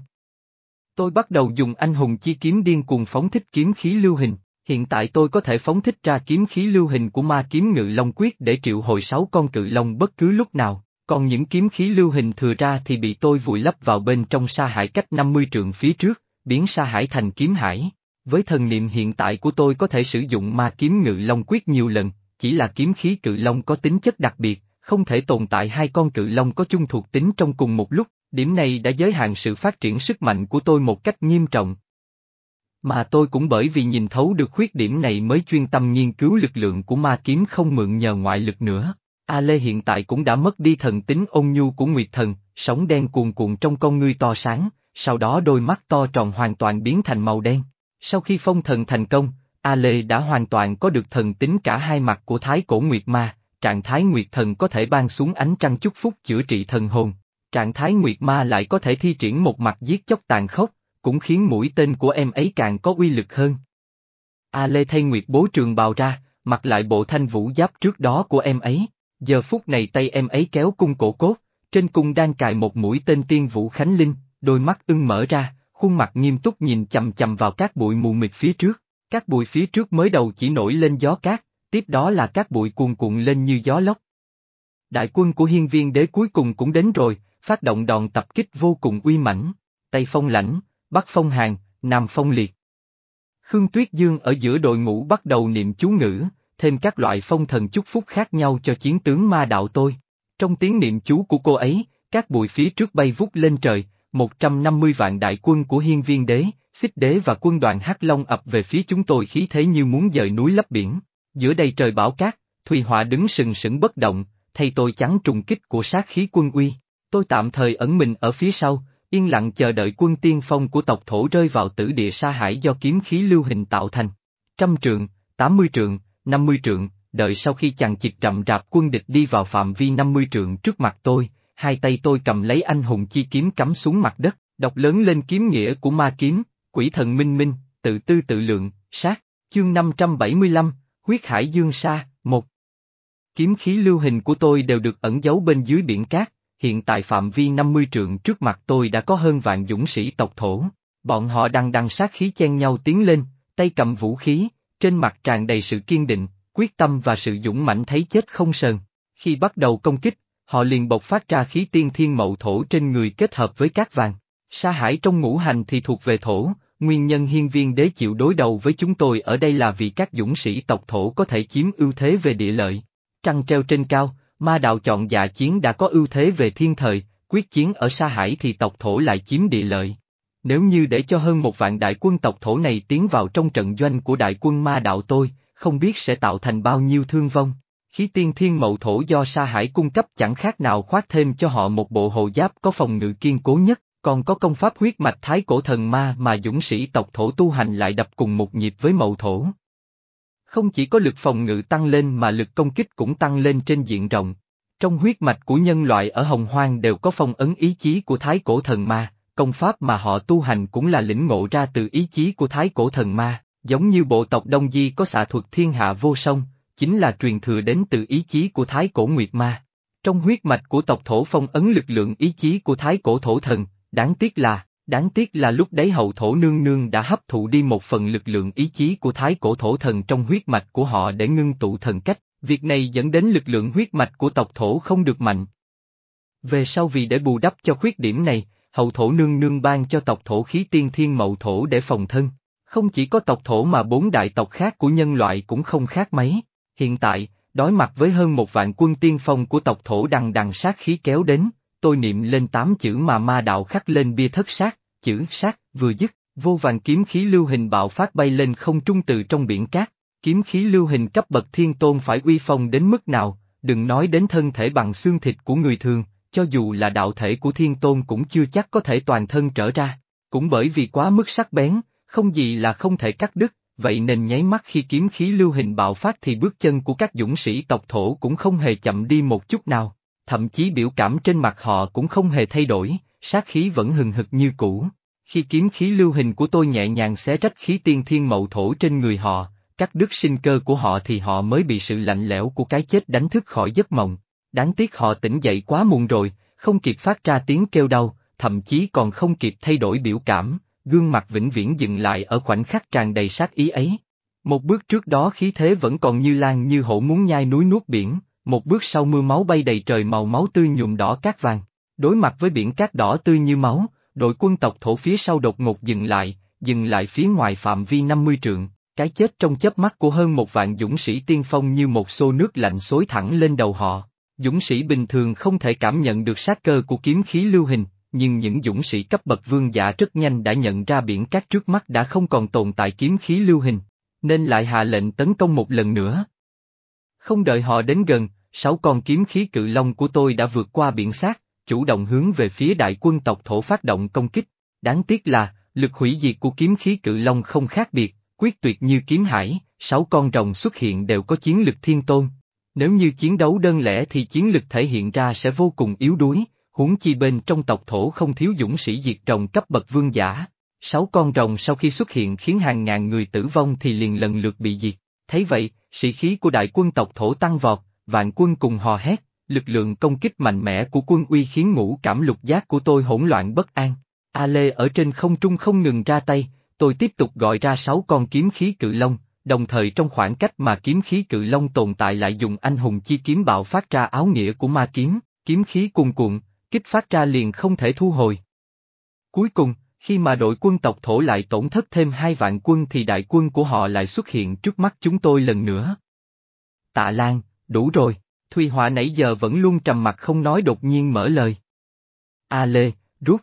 Tôi bắt đầu dùng anh hùng chi kiếm điên cuồng phóng thích kiếm khí lưu hình, hiện tại tôi có thể phóng thích ra kiếm khí lưu hình của ma kiếm ngự long quyết để triệu hồi sáu con cự long bất cứ lúc nào, còn những kiếm khí lưu hình thừa ra thì bị tôi vùi lấp vào bên trong sa hải cách 50 trượng phía trước, biến sa hải thành kiếm hải. Với thần niệm hiện tại của tôi có thể sử dụng ma kiếm ngự long quyết nhiều lần, chỉ là kiếm khí cự long có tính chất đặc biệt, không thể tồn tại hai con cự long có chung thuộc tính trong cùng một lúc, điểm này đã giới hạn sự phát triển sức mạnh của tôi một cách nghiêm trọng. Mà tôi cũng bởi vì nhìn thấu được khuyết điểm này mới chuyên tâm nghiên cứu lực lượng của ma kiếm không mượn nhờ ngoại lực nữa. A Lê hiện tại cũng đã mất đi thần tính ôn nhu của Nguyệt Thần, sóng đen cuồn cuộn trong con ngươi to sáng, sau đó đôi mắt to tròn hoàn toàn biến thành màu đen. Sau khi phong thần thành công, A Lê đã hoàn toàn có được thần tính cả hai mặt của Thái Cổ Nguyệt Ma, trạng thái Nguyệt Thần có thể ban xuống ánh trăng chúc phúc chữa trị thần hồn, trạng thái Nguyệt Ma lại có thể thi triển một mặt giết chóc tàn khốc, cũng khiến mũi tên của em ấy càng có uy lực hơn. A Lê thay Nguyệt bố trường bào ra, mặc lại bộ thanh vũ giáp trước đó của em ấy. Giờ phút này tay em ấy kéo cung cổ cốt, trên cung đang cài một mũi tên tiên vũ khánh linh, đôi mắt ưng mở ra, khuôn mặt nghiêm túc nhìn chầm chầm vào các bụi mù mịt phía trước. Các bụi phía trước mới đầu chỉ nổi lên gió cát, tiếp đó là các bụi cuồn cuộn lên như gió lốc. Đại quân của hiên viên đế cuối cùng cũng đến rồi, phát động đòn tập kích vô cùng uy mãnh. Tây phong lãnh, Bắc phong hàng, Nam phong liệt. Khương Tuyết Dương ở giữa đội ngũ bắt đầu niệm chú ngữ, thêm các loại phong thần chúc phúc khác nhau cho chiến tướng ma đạo tôi. Trong tiếng niệm chú của cô ấy, các bụi phía trước bay vút lên trời, 150 vạn đại quân của hiên viên đế, xích đế và quân đoàn Hắc Long ập về phía chúng tôi khí thế như muốn dời núi lấp biển. Giữa đây trời bão cát, Thùy Họa đứng sừng sững bất động, thay tôi chắn trùng kích của sát khí quân uy. Tôi tạm thời ẩn mình ở phía sau, yên lặng chờ đợi quân tiên phong của tộc thổ rơi vào tử địa sa hải do kiếm khí lưu hình tạo thành. Trăm trượng, tám mươi trượng, năm mươi trượng, đợi sau khi chàng chịt rậm rạp quân địch đi vào phạm vi năm mươi trượng trước mặt tôi, hai tay tôi cầm lấy anh hùng chi kiếm cắm xuống mặt đất, đọc lớn lên kiếm nghĩa của ma kiếm, quỷ thần minh minh, tự tư tự lượng, sát, chương 575, huyết hải dương sa, một. Kiếm khí lưu hình của tôi đều được ẩn giấu bên dưới biển cát, hiện tại phạm vi 50 trượng trước mặt tôi đã có hơn vạn dũng sĩ tộc thổ. Bọn họ đang đằng sát khí chen nhau tiến lên, tay cầm vũ khí, trên mặt tràn đầy sự kiên định, quyết tâm và sự dũng mãnh thấy chết không sờn. Khi bắt đầu công kích, họ liền bộc phát ra khí tiên thiên mậu thổ trên người kết hợp với cát vàng. Sa hải trong ngũ hành thì thuộc về thổ, nguyên nhân hiên viên đế chịu đối đầu với chúng tôi ở đây là vì các dũng sĩ tộc thổ có thể chiếm ưu thế về địa lợi. Trăng treo trên cao, ma đạo chọn dạ chiến đã có ưu thế về thiên thời, quyết chiến ở Sa Hải thì tộc thổ lại chiếm địa lợi. Nếu như để cho hơn một vạn đại quân tộc thổ này tiến vào trong trận doanh của đại quân ma đạo tôi, không biết sẽ tạo thành bao nhiêu thương vong. Khí tiên thiên mậu thổ do Sa Hải cung cấp chẳng khác nào khoác thêm cho họ một bộ hộ giáp có phòng ngự kiên cố nhất, còn có công pháp huyết mạch thái cổ thần ma mà dũng sĩ tộc thổ tu hành lại đập cùng một nhịp với mậu thổ. Không chỉ có lực phòng ngự tăng lên mà lực công kích cũng tăng lên trên diện rộng. Trong huyết mạch của nhân loại ở Hồng Hoang đều có phong ấn ý chí của thái cổ thần ma, công pháp mà họ tu hành cũng là lĩnh ngộ ra từ ý chí của thái cổ thần ma, giống như bộ tộc Đông Di có xạ thuật thiên hạ vô song, chính là truyền thừa đến từ ý chí của thái cổ nguyệt ma. Trong huyết mạch của tộc thổ phong ấn lực lượng ý chí của thái cổ thổ thần, đáng tiếc là, Đáng tiếc là lúc đấy hậu thổ nương nương đã hấp thụ đi một phần lực lượng ý chí của thái cổ thổ thần trong huyết mạch của họ để ngưng tụ thần cách, việc này dẫn đến lực lượng huyết mạch của tộc thổ không được mạnh. Về sau vì để bù đắp cho khuyết điểm này, hậu thổ nương nương ban cho tộc thổ khí tiên thiên mậu thổ để phòng thân. Không chỉ có tộc thổ mà bốn đại tộc khác của nhân loại cũng không khác mấy. Hiện tại, đối mặt với hơn một vạn quân tiên phong của tộc thổ đằng đằng sát khí kéo đến, tôi niệm lên tám chữ mà ma đạo khắc lên bia thất sát, chữ sát, vừa dứt, vô vàng kiếm khí lưu hình bạo phát bay lên không trung từ trong biển cát, kiếm khí lưu hình cấp bậc thiên tôn phải uy phong đến mức nào, đừng nói đến thân thể bằng xương thịt của người thường, cho dù là đạo thể của thiên tôn cũng chưa chắc có thể toàn thân trở ra, cũng bởi vì quá mức sắc bén, không gì là không thể cắt đứt, vậy nên nháy mắt khi kiếm khí lưu hình bạo phát thì bước chân của các dũng sĩ tộc thổ cũng không hề chậm đi một chút nào thậm chí biểu cảm trên mặt họ cũng không hề thay đổi, sát khí vẫn hừng hực như cũ. Khi kiếm khí lưu hình của tôi nhẹ nhàng xé rách khí tiên thiên mậu thổ trên người họ, cắt đứt sinh cơ của họ thì họ mới bị sự lạnh lẽo của cái chết đánh thức khỏi giấc mộng. Đáng tiếc họ tỉnh dậy quá muộn rồi, không kịp phát ra tiếng kêu đau, thậm chí còn không kịp thay đổi biểu cảm, gương mặt vĩnh viễn dừng lại ở khoảnh khắc tràn đầy sát ý ấy. Một bước trước đó khí thế vẫn còn như lan như hổ muốn nhai núi nuốt biển, một bước sau mưa máu bay đầy trời màu máu tươi nhuộm đỏ cát vàng. Đối mặt với biển cát đỏ tươi như máu, đội quân tộc thổ phía sau đột ngột dừng lại, dừng lại phía ngoài phạm vi 50 trượng, cái chết trong chớp mắt của hơn một vạn dũng sĩ tiên phong như một xô nước lạnh xối thẳng lên đầu họ. Dũng sĩ bình thường không thể cảm nhận được sát cơ của kiếm khí lưu hình, nhưng những dũng sĩ cấp bậc vương giả rất nhanh đã nhận ra biển cát trước mắt đã không còn tồn tại kiếm khí lưu hình, nên lại hạ lệnh tấn công một lần nữa. Không đợi họ đến gần, sáu con kiếm khí cự long của tôi đã vượt qua biển sát, chủ động hướng về phía đại quân tộc thổ phát động công kích. Đáng tiếc là, lực hủy diệt của kiếm khí cự long không khác biệt, quyết tuyệt như kiếm hải, sáu con rồng xuất hiện đều có chiến lực thiên tôn. Nếu như chiến đấu đơn lẻ thì chiến lực thể hiện ra sẽ vô cùng yếu đuối, huống chi bên trong tộc thổ không thiếu dũng sĩ diệt rồng cấp bậc vương giả. Sáu con rồng sau khi xuất hiện khiến hàng ngàn người tử vong thì liền lần lượt bị diệt. Thấy vậy, sĩ khí của đại quân tộc thổ tăng vọt, vạn quân cùng hò hét, lực lượng công kích mạnh mẽ của quân uy khiến ngũ cảm lục giác của tôi hỗn loạn bất an. A Lê ở trên không trung không ngừng ra tay, tôi tiếp tục gọi ra sáu con kiếm khí cự long, đồng thời trong khoảng cách mà kiếm khí cự long tồn tại lại dùng anh hùng chi kiếm bạo phát ra áo nghĩa của ma kiếm, kiếm khí cuồn cuộn, kích phát ra liền không thể thu hồi. Cuối cùng, khi mà đội quân tộc thổ lại tổn thất thêm hai vạn quân thì đại quân của họ lại xuất hiện trước mắt chúng tôi lần nữa. Tạ Lan, đủ rồi, Thùy Họa nãy giờ vẫn luôn trầm mặt không nói đột nhiên mở lời. A Lê, rút.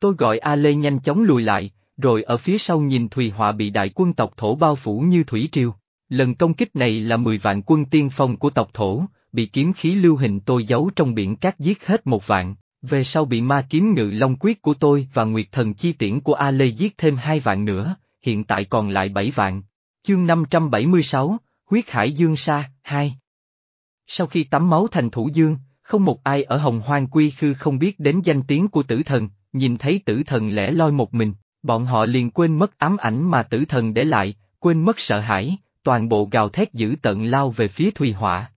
Tôi gọi A Lê nhanh chóng lùi lại, rồi ở phía sau nhìn Thùy Họa bị đại quân tộc thổ bao phủ như thủy triều. Lần công kích này là 10 vạn quân tiên phong của tộc thổ, bị kiếm khí lưu hình tôi giấu trong biển cát giết hết một vạn, về sau bị ma kiếm ngự long quyết của tôi và nguyệt thần chi tiễn của A Lê giết thêm hai vạn nữa, hiện tại còn lại bảy vạn. Chương 576, Huyết Hải Dương Sa, 2 Sau khi tắm máu thành thủ dương, không một ai ở hồng hoang quy khư không biết đến danh tiếng của tử thần, nhìn thấy tử thần lẻ loi một mình, bọn họ liền quên mất ám ảnh mà tử thần để lại, quên mất sợ hãi, toàn bộ gào thét dữ tận lao về phía Thùy Họa.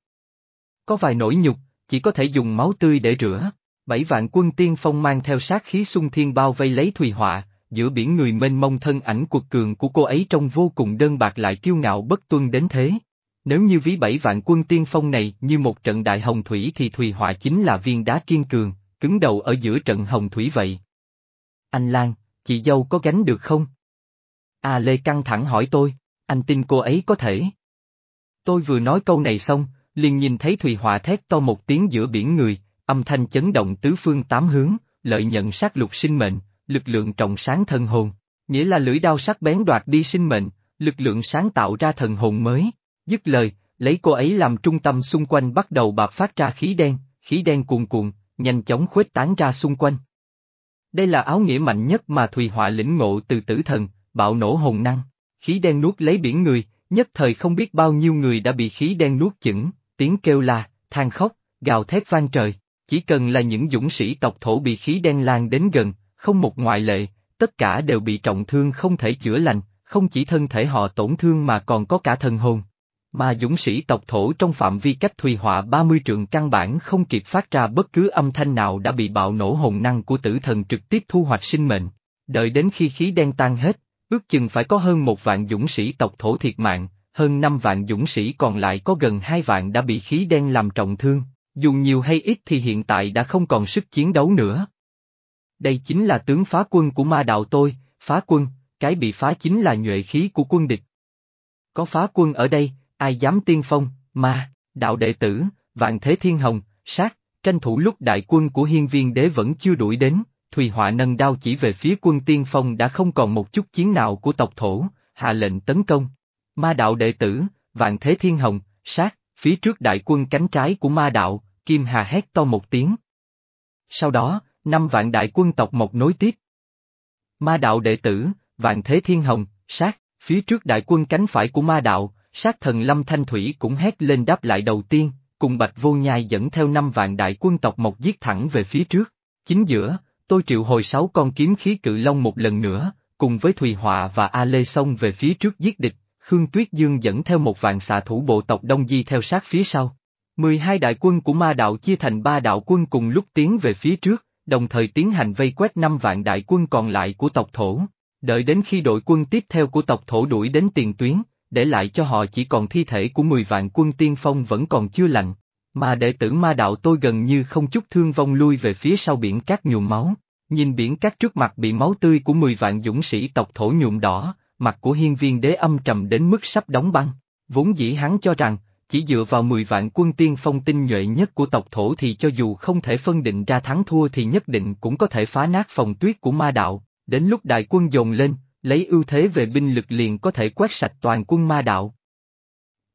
Có vài nỗi nhục, chỉ có thể dùng máu tươi để rửa. Bảy vạn quân tiên phong mang theo sát khí xung thiên bao vây lấy Thùy Họa, giữa biển người mênh mông thân ảnh cuộc cường của cô ấy trông vô cùng đơn bạc lại kiêu ngạo bất tuân đến thế. Nếu như ví bảy vạn quân tiên phong này như một trận đại hồng thủy thì Thùy Họa chính là viên đá kiên cường, cứng đầu ở giữa trận hồng thủy vậy. Anh Lan, chị dâu có gánh được không? À Lê căng thẳng hỏi tôi, anh tin cô ấy có thể. Tôi vừa nói câu này xong, liền nhìn thấy Thùy Họa thét to một tiếng giữa biển người, âm thanh chấn động tứ phương tám hướng, lợi nhận sát lục sinh mệnh, lực lượng trọng sáng thần hồn, nghĩa là lưỡi đao sắc bén đoạt đi sinh mệnh, lực lượng sáng tạo ra thần hồn mới. Dứt lời, lấy cô ấy làm trung tâm xung quanh bắt đầu bạp phát ra khí đen, khí đen cuồn cuộn, nhanh chóng khuếch tán ra xung quanh. Đây là áo nghĩa mạnh nhất mà Thùy Họa lĩnh ngộ từ tử thần, bạo nổ hồn năng, khí đen nuốt lấy biển người, nhất thời không biết bao nhiêu người đã bị khí đen nuốt chửng, tiếng kêu la, than khóc, gào thét vang trời. Chỉ cần là những dũng sĩ tộc thổ bị khí đen lan đến gần, không một ngoại lệ, tất cả đều bị trọng thương không thể chữa lành, không chỉ thân thể họ tổn thương mà còn có cả thần hồn. Mà dũng sĩ tộc thổ trong phạm vi cách thùy họa 30 trượng căn bản không kịp phát ra bất cứ âm thanh nào đã bị bạo nổ hồn năng của tử thần trực tiếp thu hoạch sinh mệnh. Đợi đến khi khí đen tan hết, ước chừng phải có hơn một vạn dũng sĩ tộc thổ thiệt mạng, hơn năm vạn dũng sĩ còn lại có gần hai vạn đã bị khí đen làm trọng thương, dù nhiều hay ít thì hiện tại đã không còn sức chiến đấu nữa. Đây chính là tướng phá quân của ma đạo tôi, phá quân, cái bị phá chính là nhuệ khí của quân địch. Có phá quân ở đây, ai dám tiên phong, ma, đạo đệ tử, vạn thế thiên hồng, sát, tranh thủ lúc đại quân của hiên viên đế vẫn chưa đuổi đến, Thùy Họa nâng đao chỉ về phía quân tiên phong đã không còn một chút chiến nào của tộc thổ, hạ lệnh tấn công. Ma đạo đệ tử, vạn thế thiên hồng, sát, phía trước đại quân cánh trái của ma đạo, Kim Hà hét to một tiếng. Sau đó, năm vạn đại quân tộc một nối tiếp. Ma đạo đệ tử, vạn thế thiên hồng, sát, phía trước đại quân cánh phải của ma đạo, sát thần Lâm Thanh Thủy cũng hét lên đáp lại đầu tiên, cùng Bạch Vô Nhai dẫn theo năm vạn đại quân tộc một giết thẳng về phía trước. Chính giữa, tôi triệu hồi sáu con kiếm khí cự long một lần nữa, cùng với Thùy Họa và A Lê xông về phía trước giết địch, Khương Tuyết Dương dẫn theo một vạn xạ thủ bộ tộc Đông Di theo sát phía sau. 12 đại quân của ma đạo chia thành ba đạo quân cùng lúc tiến về phía trước, đồng thời tiến hành vây quét năm vạn đại quân còn lại của tộc thổ. Đợi đến khi đội quân tiếp theo của tộc thổ đuổi đến tiền tuyến, để lại cho họ chỉ còn thi thể của 10 vạn quân tiên phong vẫn còn chưa lạnh. Mà đệ tử ma đạo tôi gần như không chút thương vong lui về phía sau biển cát nhuộm máu. Nhìn biển cát trước mặt bị máu tươi của 10 vạn dũng sĩ tộc thổ nhuộm đỏ, mặt của hiên viên đế âm trầm đến mức sắp đóng băng. Vốn dĩ hắn cho rằng, chỉ dựa vào 10 vạn quân tiên phong tinh nhuệ nhất của tộc thổ thì cho dù không thể phân định ra thắng thua thì nhất định cũng có thể phá nát phòng tuyết của ma đạo, đến lúc đại quân dồn lên, lấy ưu thế về binh lực liền có thể quét sạch toàn quân ma đạo.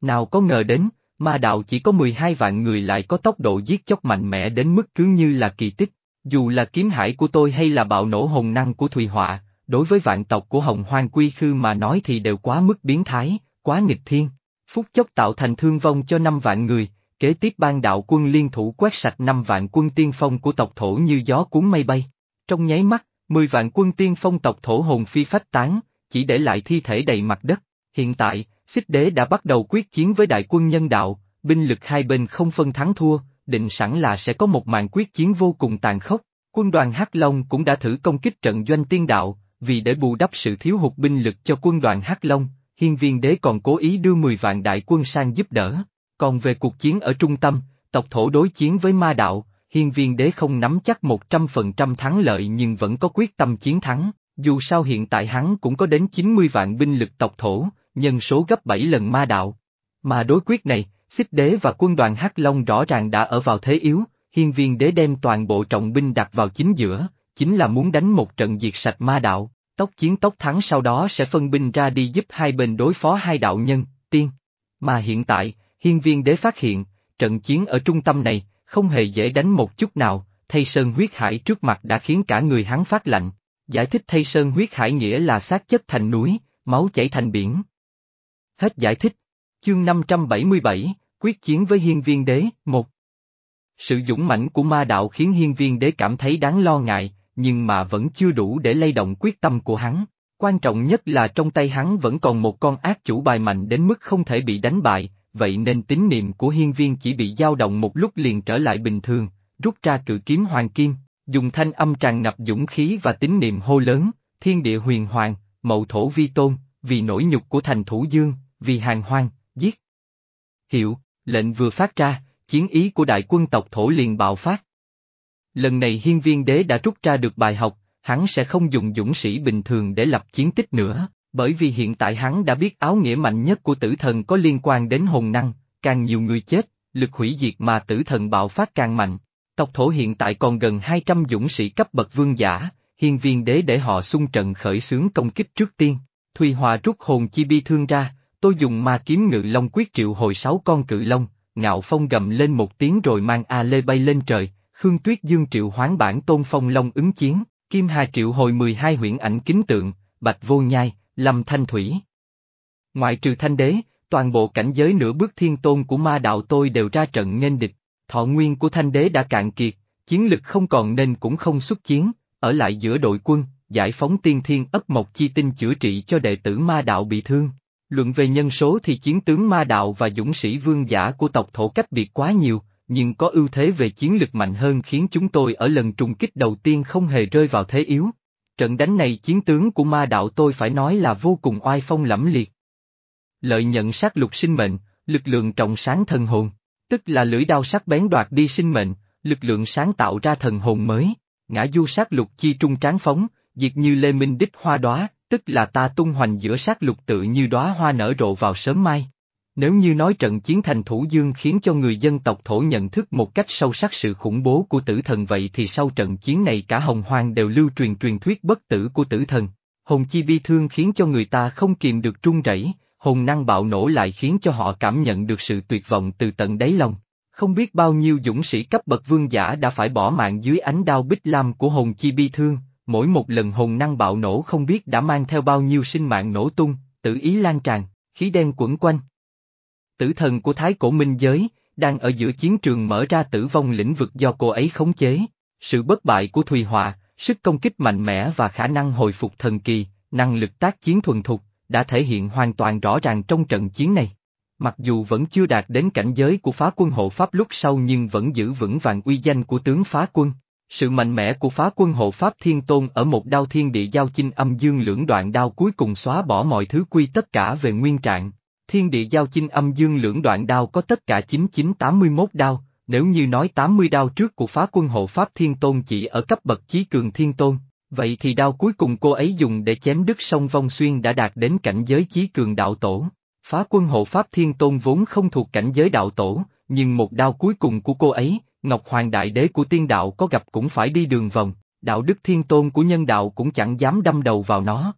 Nào có ngờ đến, ma đạo chỉ có 12 vạn người lại có tốc độ giết chóc mạnh mẽ đến mức cứ như là kỳ tích, dù là kiếm hải của tôi hay là bạo nổ hồn năng của Thùy Họa, đối với vạn tộc của Hồng Hoang Quy Khư mà nói thì đều quá mức biến thái, quá nghịch thiên phút chốc tạo thành thương vong cho năm vạn người, kế tiếp ban đạo quân liên thủ quét sạch năm vạn quân tiên phong của tộc thổ như gió cuốn mây bay. Trong nháy mắt, Mười vạn quân tiên phong tộc thổ hồn phi phách tán, chỉ để lại thi thể đầy mặt đất. Hiện tại, xích đế đã bắt đầu quyết chiến với đại quân nhân đạo, binh lực hai bên không phân thắng thua, định sẵn là sẽ có một màn quyết chiến vô cùng tàn khốc. Quân đoàn Hắc Long cũng đã thử công kích trận doanh tiên đạo, vì để bù đắp sự thiếu hụt binh lực cho quân đoàn Hắc Long, hiên viên đế còn cố ý đưa 10 vạn đại quân sang giúp đỡ. Còn về cuộc chiến ở trung tâm, tộc thổ đối chiến với ma đạo, hiên viên đế không nắm chắc 100% thắng lợi nhưng vẫn có quyết tâm chiến thắng, dù sao hiện tại hắn cũng có đến 90 vạn binh lực tộc thổ, nhân số gấp 7 lần ma đạo. Mà đối quyết này, xích đế và quân đoàn Hắc Long rõ ràng đã ở vào thế yếu, hiên viên đế đem toàn bộ trọng binh đặt vào chính giữa, chính là muốn đánh một trận diệt sạch ma đạo, tốc chiến tốc thắng sau đó sẽ phân binh ra đi giúp hai bên đối phó hai đạo nhân, tiên. Mà hiện tại, hiên viên đế phát hiện, trận chiến ở trung tâm này, không hề dễ đánh một chút nào, thay sơn huyết hải trước mặt đã khiến cả người hắn phát lạnh. Giải thích thay sơn huyết hải nghĩa là xác chất thành núi, máu chảy thành biển. Hết giải thích. Chương 577, Quyết chiến với hiên viên đế, một. Sự dũng mãnh của ma đạo khiến hiên viên đế cảm thấy đáng lo ngại, nhưng mà vẫn chưa đủ để lay động quyết tâm của hắn. Quan trọng nhất là trong tay hắn vẫn còn một con ác chủ bài mạnh đến mức không thể bị đánh bại, vậy nên tín niệm của hiên viên chỉ bị dao động một lúc liền trở lại bình thường, rút ra cự kiếm hoàng kim, dùng thanh âm tràn ngập dũng khí và tín niệm hô lớn, thiên địa huyền hoàng, mậu thổ vi tôn, vì nỗi nhục của thành thủ dương, vì hàng hoang, giết. Hiệu, lệnh vừa phát ra, chiến ý của đại quân tộc thổ liền bạo phát. Lần này hiên viên đế đã rút ra được bài học, hắn sẽ không dùng dũng sĩ bình thường để lập chiến tích nữa, bởi vì hiện tại hắn đã biết áo nghĩa mạnh nhất của tử thần có liên quan đến hồn năng, càng nhiều người chết, lực hủy diệt mà tử thần bạo phát càng mạnh. Tộc thổ hiện tại còn gần 200 dũng sĩ cấp bậc vương giả, hiên viên đế để họ xung trận khởi xướng công kích trước tiên. Thùy Hòa rút hồn chi bi thương ra, tôi dùng ma kiếm ngự long quyết triệu hồi sáu con cự long, ngạo phong gầm lên một tiếng rồi mang A Lê bay lên trời, Khương Tuyết Dương triệu hoán bản tôn phong long ứng chiến, Kim Hà triệu hồi 12 huyện ảnh kính tượng, Bạch Vô Nhai, Lâm Thanh Thủy. Ngoại trừ thanh đế, toàn bộ cảnh giới nửa bước thiên tôn của ma đạo tôi đều ra trận nghênh địch, thọ nguyên của thanh đế đã cạn kiệt, chiến lực không còn nên cũng không xuất chiến, ở lại giữa đội quân, giải phóng tiên thiên ất mộc chi tinh chữa trị cho đệ tử ma đạo bị thương. Luận về nhân số thì chiến tướng ma đạo và dũng sĩ vương giả của tộc thổ cách biệt quá nhiều, nhưng có ưu thế về chiến lực mạnh hơn khiến chúng tôi ở lần trùng kích đầu tiên không hề rơi vào thế yếu. Trận đánh này chiến tướng của ma đạo tôi phải nói là vô cùng oai phong lẫm liệt. Lợi nhận sát lục sinh mệnh, lực lượng trọng sáng thần hồn, tức là lưỡi đao sắc bén đoạt đi sinh mệnh, lực lượng sáng tạo ra thần hồn mới, ngã du sát lục chi trung tráng phóng, diệt như lê minh đích hoa đóa, tức là ta tung hoành giữa sát lục tự như đóa hoa nở rộ vào sớm mai. Nếu như nói trận chiến thành thủ dương khiến cho người dân tộc thổ nhận thức một cách sâu sắc sự khủng bố của tử thần vậy thì sau trận chiến này cả hồng hoang đều lưu truyền truyền thuyết bất tử của tử thần. Hồn chi bi thương khiến cho người ta không kìm được trung rẩy, hồn năng bạo nổ lại khiến cho họ cảm nhận được sự tuyệt vọng từ tận đáy lòng. Không biết bao nhiêu dũng sĩ cấp bậc vương giả đã phải bỏ mạng dưới ánh đao bích lam của hồn chi bi thương, mỗi một lần hồn năng bạo nổ không biết đã mang theo bao nhiêu sinh mạng nổ tung, tự ý lan tràn, khí đen quẩn quanh. Tử thần của Thái Cổ Minh Giới, đang ở giữa chiến trường mở ra tử vong lĩnh vực do cô ấy khống chế. Sự bất bại của Thùy Họa, sức công kích mạnh mẽ và khả năng hồi phục thần kỳ, năng lực tác chiến thuần thục, đã thể hiện hoàn toàn rõ ràng trong trận chiến này. Mặc dù vẫn chưa đạt đến cảnh giới của phá quân hộ Pháp lúc sau nhưng vẫn giữ vững vàng uy danh của tướng phá quân. Sự mạnh mẽ của phá quân hộ Pháp Thiên Tôn ở một đao thiên địa giao chinh âm dương lưỡng đoạn đao cuối cùng xóa bỏ mọi thứ quy tất cả về nguyên trạng. Thiên địa giao chinh âm dương lưỡng đoạn đao có tất cả 9981 đao, nếu như nói 80 đao trước của phá quân hộ Pháp Thiên Tôn chỉ ở cấp bậc chí cường Thiên Tôn, vậy thì đao cuối cùng cô ấy dùng để chém đứt sông Vong Xuyên đã đạt đến cảnh giới chí cường đạo tổ. Phá quân hộ Pháp Thiên Tôn vốn không thuộc cảnh giới đạo tổ, nhưng một đao cuối cùng của cô ấy, Ngọc Hoàng Đại Đế của tiên đạo có gặp cũng phải đi đường vòng, đạo đức thiên tôn của nhân đạo cũng chẳng dám đâm đầu vào nó.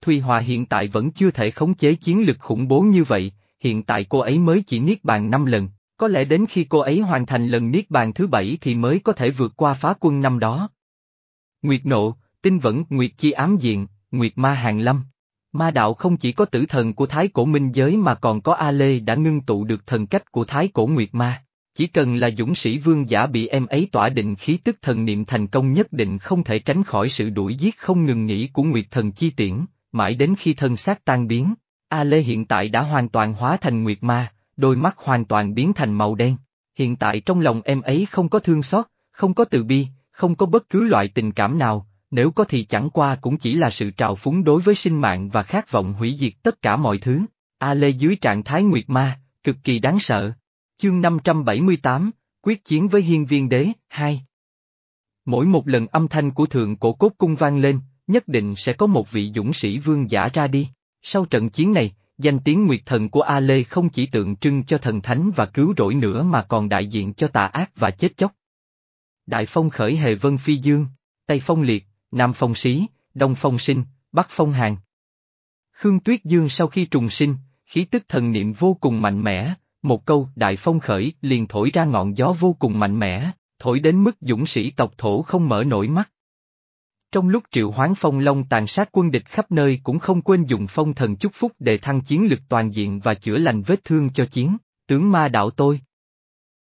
Thùy Hòa hiện tại vẫn chưa thể khống chế chiến lực khủng bố như vậy, hiện tại cô ấy mới chỉ niết bàn 5 lần, có lẽ đến khi cô ấy hoàn thành lần niết bàn thứ bảy thì mới có thể vượt qua phá quân năm đó. Nguyệt nộ, tinh vẫn Nguyệt chi ám diện, Nguyệt ma hàng lâm. Ma đạo không chỉ có tử thần của Thái Cổ Minh Giới mà còn có A Lê đã ngưng tụ được thần cách của Thái Cổ Nguyệt Ma. chỉ cần là dũng sĩ vương giả bị em ấy tỏa định khí tức thần niệm thành công nhất định không thể tránh khỏi sự đuổi giết không ngừng nghỉ của Nguyệt thần chi tiễn, mãi đến khi thân xác tan biến. A Lê hiện tại đã hoàn toàn hóa thành Nguyệt ma, đôi mắt hoàn toàn biến thành màu đen. Hiện tại trong lòng em ấy không có thương xót, không có từ bi, không có bất cứ loại tình cảm nào, nếu có thì chẳng qua cũng chỉ là sự trào phúng đối với sinh mạng và khát vọng hủy diệt tất cả mọi thứ. A Lê dưới trạng thái Nguyệt ma, cực kỳ đáng sợ. Chương 578, Quyết chiến với hiên viên đế, 2 Mỗi một lần âm thanh của thượng cổ cốt cung vang lên, nhất định sẽ có một vị dũng sĩ vương giả ra đi. Sau trận chiến này, danh tiếng nguyệt thần của A Lê không chỉ tượng trưng cho thần thánh và cứu rỗi nữa mà còn đại diện cho tà ác và chết chóc. Đại phong khởi hề vân phi dương, Tây phong liệt, Nam phong xí, Đông phong sinh, Bắc phong hàng. Khương Tuyết Dương sau khi trùng sinh, khí tức thần niệm vô cùng mạnh mẽ, một câu đại phong khởi liền thổi ra ngọn gió vô cùng mạnh mẽ, thổi đến mức dũng sĩ tộc thổ không mở nổi mắt. Trong lúc triệu hoán phong long tàn sát quân địch khắp nơi cũng không quên dùng phong thần chúc phúc để thăng chiến lực toàn diện và chữa lành vết thương cho chiến, tướng ma đạo tôi.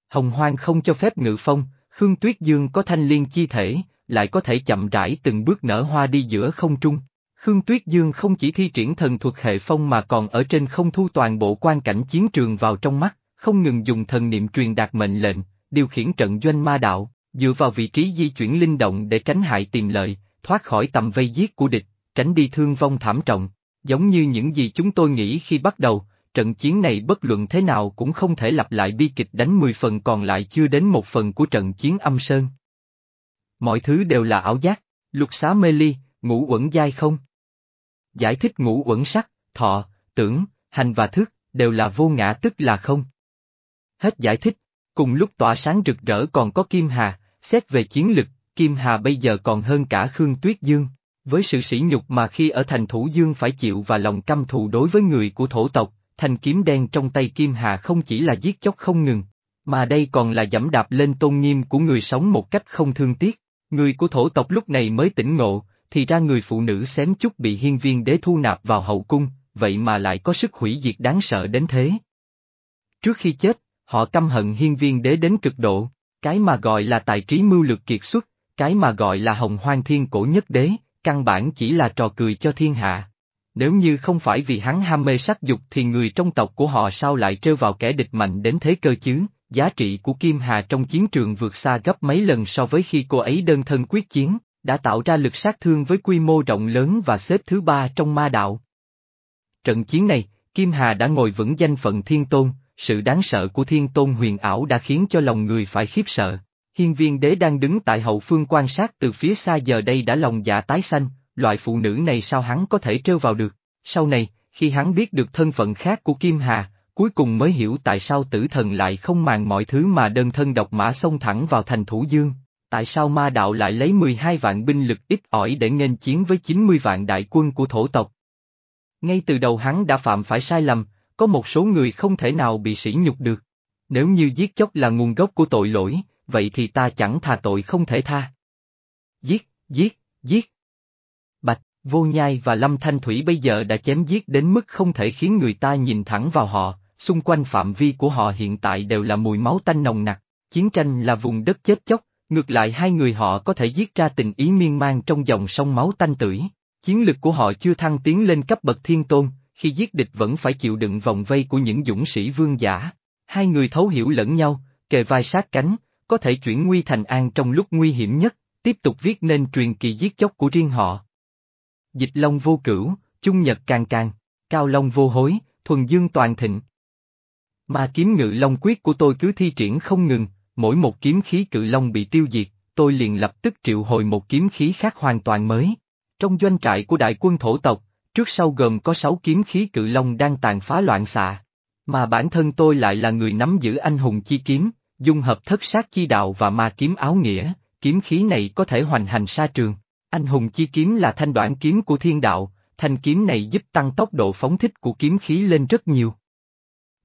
Hồng hoang không cho phép ngự phong, Khương Tuyết Dương có thanh liên chi thể, lại có thể chậm rãi từng bước nở hoa đi giữa không trung. Khương Tuyết Dương không chỉ thi triển thần thuật hệ phong mà còn ở trên không thu toàn bộ quan cảnh chiến trường vào trong mắt, không ngừng dùng thần niệm truyền đạt mệnh lệnh, điều khiển trận doanh ma đạo, dựa vào vị trí di chuyển linh động để tránh hại tìm lợi, thoát khỏi tầm vây giết của địch, tránh đi thương vong thảm trọng. Giống như những gì chúng tôi nghĩ khi bắt đầu, trận chiến này bất luận thế nào cũng không thể lặp lại bi kịch đánh 10 phần còn lại chưa đến một phần của trận chiến âm sơn. Mọi thứ đều là ảo giác, lục xá mê ly, ngũ uẩn dai không. Giải thích ngũ uẩn sắc, thọ, tưởng, hành và thức, đều là vô ngã tức là không. Hết giải thích, cùng lúc tỏa sáng rực rỡ còn có Kim Hà, xét về chiến lực, Kim Hà bây giờ còn hơn cả Khương Tuyết Dương, với sự sỉ nhục mà khi ở thành Thủ Dương phải chịu và lòng căm thù đối với người của thổ tộc, thanh kiếm đen trong tay Kim Hà không chỉ là giết chóc không ngừng, mà đây còn là dẫm đạp lên tôn nghiêm của người sống một cách không thương tiếc. Người của thổ tộc lúc này mới tỉnh ngộ, thì ra người phụ nữ xém chút bị hiên viên đế thu nạp vào hậu cung, vậy mà lại có sức hủy diệt đáng sợ đến thế. Trước khi chết, họ căm hận hiên viên đế đến cực độ, cái mà gọi là tài trí mưu lược kiệt xuất, cái mà gọi là hồng hoang thiên cổ nhất đế, căn bản chỉ là trò cười cho thiên hạ. Nếu như không phải vì hắn ham mê sắc dục thì người trong tộc của họ sao lại trêu vào kẻ địch mạnh đến thế cơ chứ, giá trị của Kim Hà trong chiến trường vượt xa gấp mấy lần so với khi cô ấy đơn thân quyết chiến, đã tạo ra lực sát thương với quy mô rộng lớn và xếp thứ ba trong ma đạo. Trận chiến này, Kim Hà đã ngồi vững danh phận thiên tôn, sự đáng sợ của thiên tôn huyền ảo đã khiến cho lòng người phải khiếp sợ. Hiên viên đế đang đứng tại hậu phương quan sát từ phía xa giờ đây đã lòng dạ tái xanh, loại phụ nữ này sao hắn có thể trêu vào được. Sau này, khi hắn biết được thân phận khác của Kim Hà, cuối cùng mới hiểu tại sao tử thần lại không màng mọi thứ mà đơn thân độc mã xông thẳng vào thành thủ dương. Tại sao ma đạo lại lấy 12 vạn binh lực ít ỏi để nghênh chiến với 90 vạn đại quân của thổ tộc? Ngay từ đầu hắn đã phạm phải sai lầm, có một số người không thể nào bị sỉ nhục được. Nếu như giết chóc là nguồn gốc của tội lỗi, vậy thì ta chẳng thà tội không thể tha. Giết, giết, giết. Bạch, Vô Nhai và Lâm Thanh Thủy bây giờ đã chém giết đến mức không thể khiến người ta nhìn thẳng vào họ, xung quanh phạm vi của họ hiện tại đều là mùi máu tanh nồng nặc, chiến tranh là vùng đất chết chóc, ngược lại hai người họ có thể giết ra tình ý miên man trong dòng sông máu tanh tưởi. Chiến lực của họ chưa thăng tiến lên cấp bậc thiên tôn, khi giết địch vẫn phải chịu đựng vòng vây của những dũng sĩ vương giả. Hai người thấu hiểu lẫn nhau, kề vai sát cánh, có thể chuyển nguy thành an trong lúc nguy hiểm nhất, tiếp tục viết nên truyền kỳ giết chóc của riêng họ. Dịch Long vô cửu, Trung Nhật càng càng, Cao Long vô hối, Thuần Dương toàn thịnh. Mà kiếm ngự long quyết của tôi cứ thi triển không ngừng, mỗi một kiếm khí cự long bị tiêu diệt, tôi liền lập tức triệu hồi một kiếm khí khác hoàn toàn mới. Trong doanh trại của đại quân thổ tộc, trước sau gồm có sáu kiếm khí cự long đang tàn phá loạn xạ. Mà bản thân tôi lại là người nắm giữ anh hùng chi kiếm, dung hợp thất sát chi đạo và ma kiếm áo nghĩa, kiếm khí này có thể hoành hành sa trường. Anh hùng chi kiếm là thanh đoạn kiếm của thiên đạo, thanh kiếm này giúp tăng tốc độ phóng thích của kiếm khí lên rất nhiều.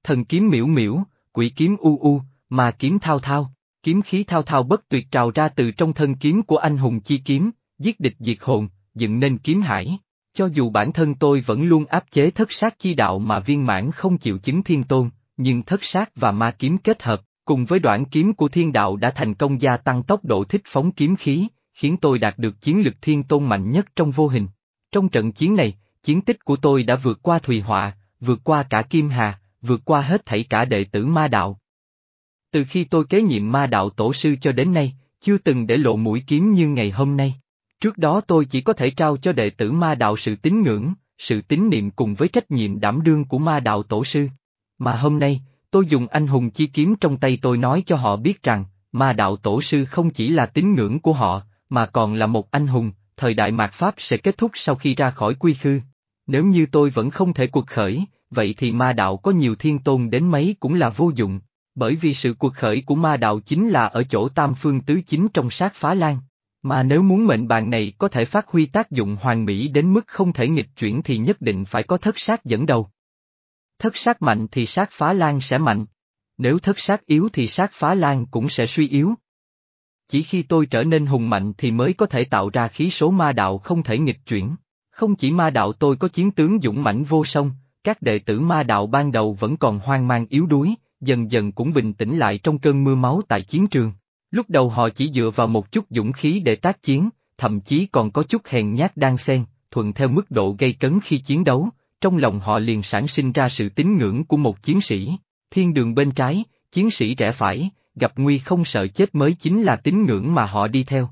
Thần kiếm miễu miễu, quỷ kiếm u u, ma kiếm thao thao, kiếm khí thao thao bất tuyệt trào ra từ trong thân kiếm của anh hùng chi kiếm, giết địch diệt hồn, dựng nên kiếm hải. Cho dù bản thân tôi vẫn luôn áp chế thất sát chi đạo mà viên mãn không chịu chứng thiên tôn, nhưng thất sát và ma kiếm kết hợp, Cùng với đoạn kiếm của thiên đạo đã thành công gia tăng tốc độ thích phóng kiếm khí, khiến tôi đạt được chiến lực thiên tôn mạnh nhất trong vô hình. Trong trận chiến này, chiến tích của tôi đã vượt qua Thùy Họa, vượt qua cả Kim Hà, vượt qua hết thảy cả đệ tử ma đạo. Từ khi tôi kế nhiệm ma đạo tổ sư cho đến nay, chưa từng để lộ mũi kiếm như ngày hôm nay. Trước đó tôi chỉ có thể trao cho đệ tử ma đạo sự tín ngưỡng, sự tín niệm cùng với trách nhiệm đảm đương của ma đạo tổ sư. Mà hôm nay, tôi dùng anh hùng chi kiếm trong tay tôi nói cho họ biết rằng, ma đạo tổ sư không chỉ là tín ngưỡng của họ, mà còn là một anh hùng, thời đại mạt Pháp sẽ kết thúc sau khi ra khỏi quy khư. Nếu như tôi vẫn không thể cuộc khởi, vậy thì ma đạo có nhiều thiên tôn đến mấy cũng là vô dụng, bởi vì sự cuộc khởi của ma đạo chính là ở chỗ tam phương tứ chính trong sát phá lan. Mà nếu muốn mệnh bàn này có thể phát huy tác dụng hoàn mỹ đến mức không thể nghịch chuyển thì nhất định phải có thất sát dẫn đầu. Thất sát mạnh thì sát phá lan sẽ mạnh. Nếu thất sát yếu thì sát phá lan cũng sẽ suy yếu. Chỉ khi tôi trở nên hùng mạnh thì mới có thể tạo ra khí số ma đạo không thể nghịch chuyển. Không chỉ ma đạo tôi có chiến tướng dũng mãnh vô song, các đệ tử ma đạo ban đầu vẫn còn hoang mang yếu đuối, dần dần cũng bình tĩnh lại trong cơn mưa máu tại chiến trường. Lúc đầu họ chỉ dựa vào một chút dũng khí để tác chiến, thậm chí còn có chút hèn nhát đang xen, thuận theo mức độ gây cấn khi chiến đấu, trong lòng họ liền sản sinh ra sự tín ngưỡng của một chiến sĩ. Thiên đường bên trái, chiến sĩ rẽ phải, gặp nguy không sợ chết mới chính là tín ngưỡng mà họ đi theo.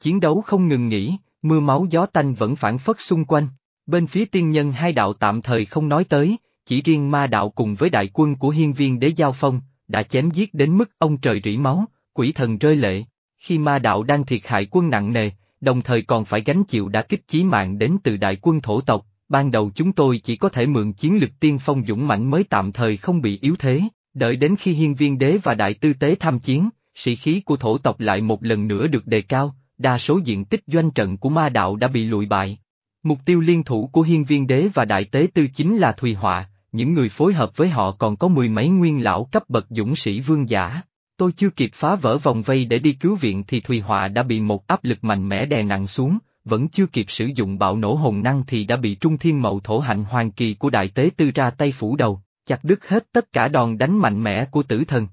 Chiến đấu không ngừng nghỉ, mưa máu gió tanh vẫn phản phất xung quanh, bên phía tiên nhân hai đạo tạm thời không nói tới, chỉ riêng ma đạo cùng với đại quân của hiên viên đế giao phong, đã chém giết đến mức ông trời rỉ máu, quỷ thần rơi lệ. Khi ma đạo đang thiệt hại quân nặng nề, đồng thời còn phải gánh chịu đả kích chí mạng đến từ đại quân thổ tộc, ban đầu chúng tôi chỉ có thể mượn chiến lực tiên phong dũng mãnh mới tạm thời không bị yếu thế, đợi đến khi hiên viên đế và đại tư tế tham chiến, sĩ khí của thổ tộc lại một lần nữa được đề cao, đa số diện tích doanh trận của ma đạo đã bị lụi bại. Mục tiêu liên thủ của hiên viên đế và đại tế tư chính là Thùy Họa, những người phối hợp với họ còn có mười mấy nguyên lão cấp bậc dũng sĩ vương giả. Tôi chưa kịp phá vỡ vòng vây để đi cứu viện thì Thùy Họa đã bị một áp lực mạnh mẽ đè nặng xuống, vẫn chưa kịp sử dụng bạo nổ hồn năng thì đã bị Trung Thiên Mậu Thổ Hạnh Hoàng Kỳ của Đại Tế Tư ra tay phủ đầu, chặt đứt hết tất cả đòn đánh mạnh mẽ của tử thần.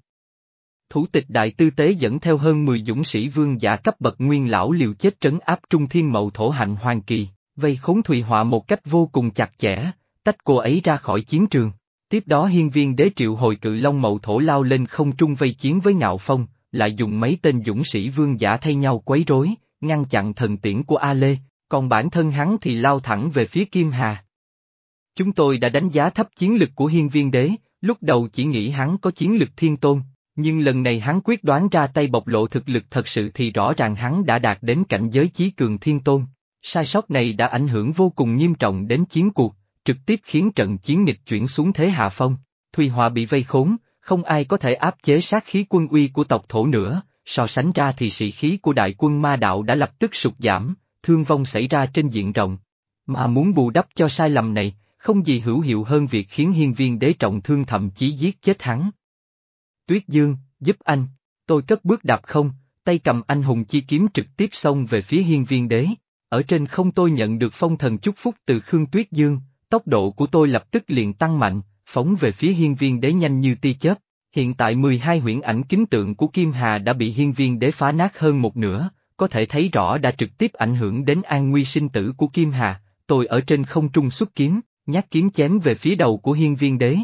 Thủ tịch Đại Tư Tế dẫn theo hơn 10 dũng sĩ vương giả cấp bậc nguyên lão liều chết trấn áp Trung Thiên Mậu Thổ Hạnh Hoàng Kỳ, vây khốn Thùy Họa một cách vô cùng chặt chẽ, tách cô ấy ra khỏi chiến trường. Tiếp đó hiên viên đế triệu hồi cự long mậu thổ lao lên không trung vây chiến với ngạo phong, lại dùng mấy tên dũng sĩ vương giả thay nhau quấy rối, ngăn chặn thần tiễn của A Lê, còn bản thân hắn thì lao thẳng về phía Kim Hà. Chúng tôi đã đánh giá thấp chiến lực của hiên viên đế, lúc đầu chỉ nghĩ hắn có chiến lực thiên tôn, nhưng lần này hắn quyết đoán ra tay bộc lộ thực lực thật sự thì rõ ràng hắn đã đạt đến cảnh giới chí cường thiên tôn. Sai sót này đã ảnh hưởng vô cùng nghiêm trọng đến chiến cuộc, trực tiếp khiến trận chiến nghịch chuyển xuống thế hạ phong. Thùy Họa bị vây khốn, không ai có thể áp chế sát khí quân uy của tộc thổ nữa, so sánh ra thì sĩ khí của đại quân ma đạo đã lập tức sụt giảm, thương vong xảy ra trên diện rộng. Mà muốn bù đắp cho sai lầm này, không gì hữu hiệu hơn việc khiến hiên viên đế trọng thương thậm chí giết chết hắn. Tuyết Dương, giúp anh, tôi cất bước đạp không, tay cầm anh hùng chi kiếm trực tiếp xông về phía hiên viên đế. Ở trên không tôi nhận được phong thần chúc phúc từ Khương Tuyết Dương, tốc độ của tôi lập tức liền tăng mạnh, phóng về phía hiên viên đế nhanh như tia chớp. Hiện tại 12 huyễn ảnh kính tượng của Kim Hà đã bị hiên viên đế phá nát hơn một nửa, có thể thấy rõ đã trực tiếp ảnh hưởng đến an nguy sinh tử của Kim Hà, tôi ở trên không trung xuất kiếm, nhát kiếm chém về phía đầu của hiên viên đế.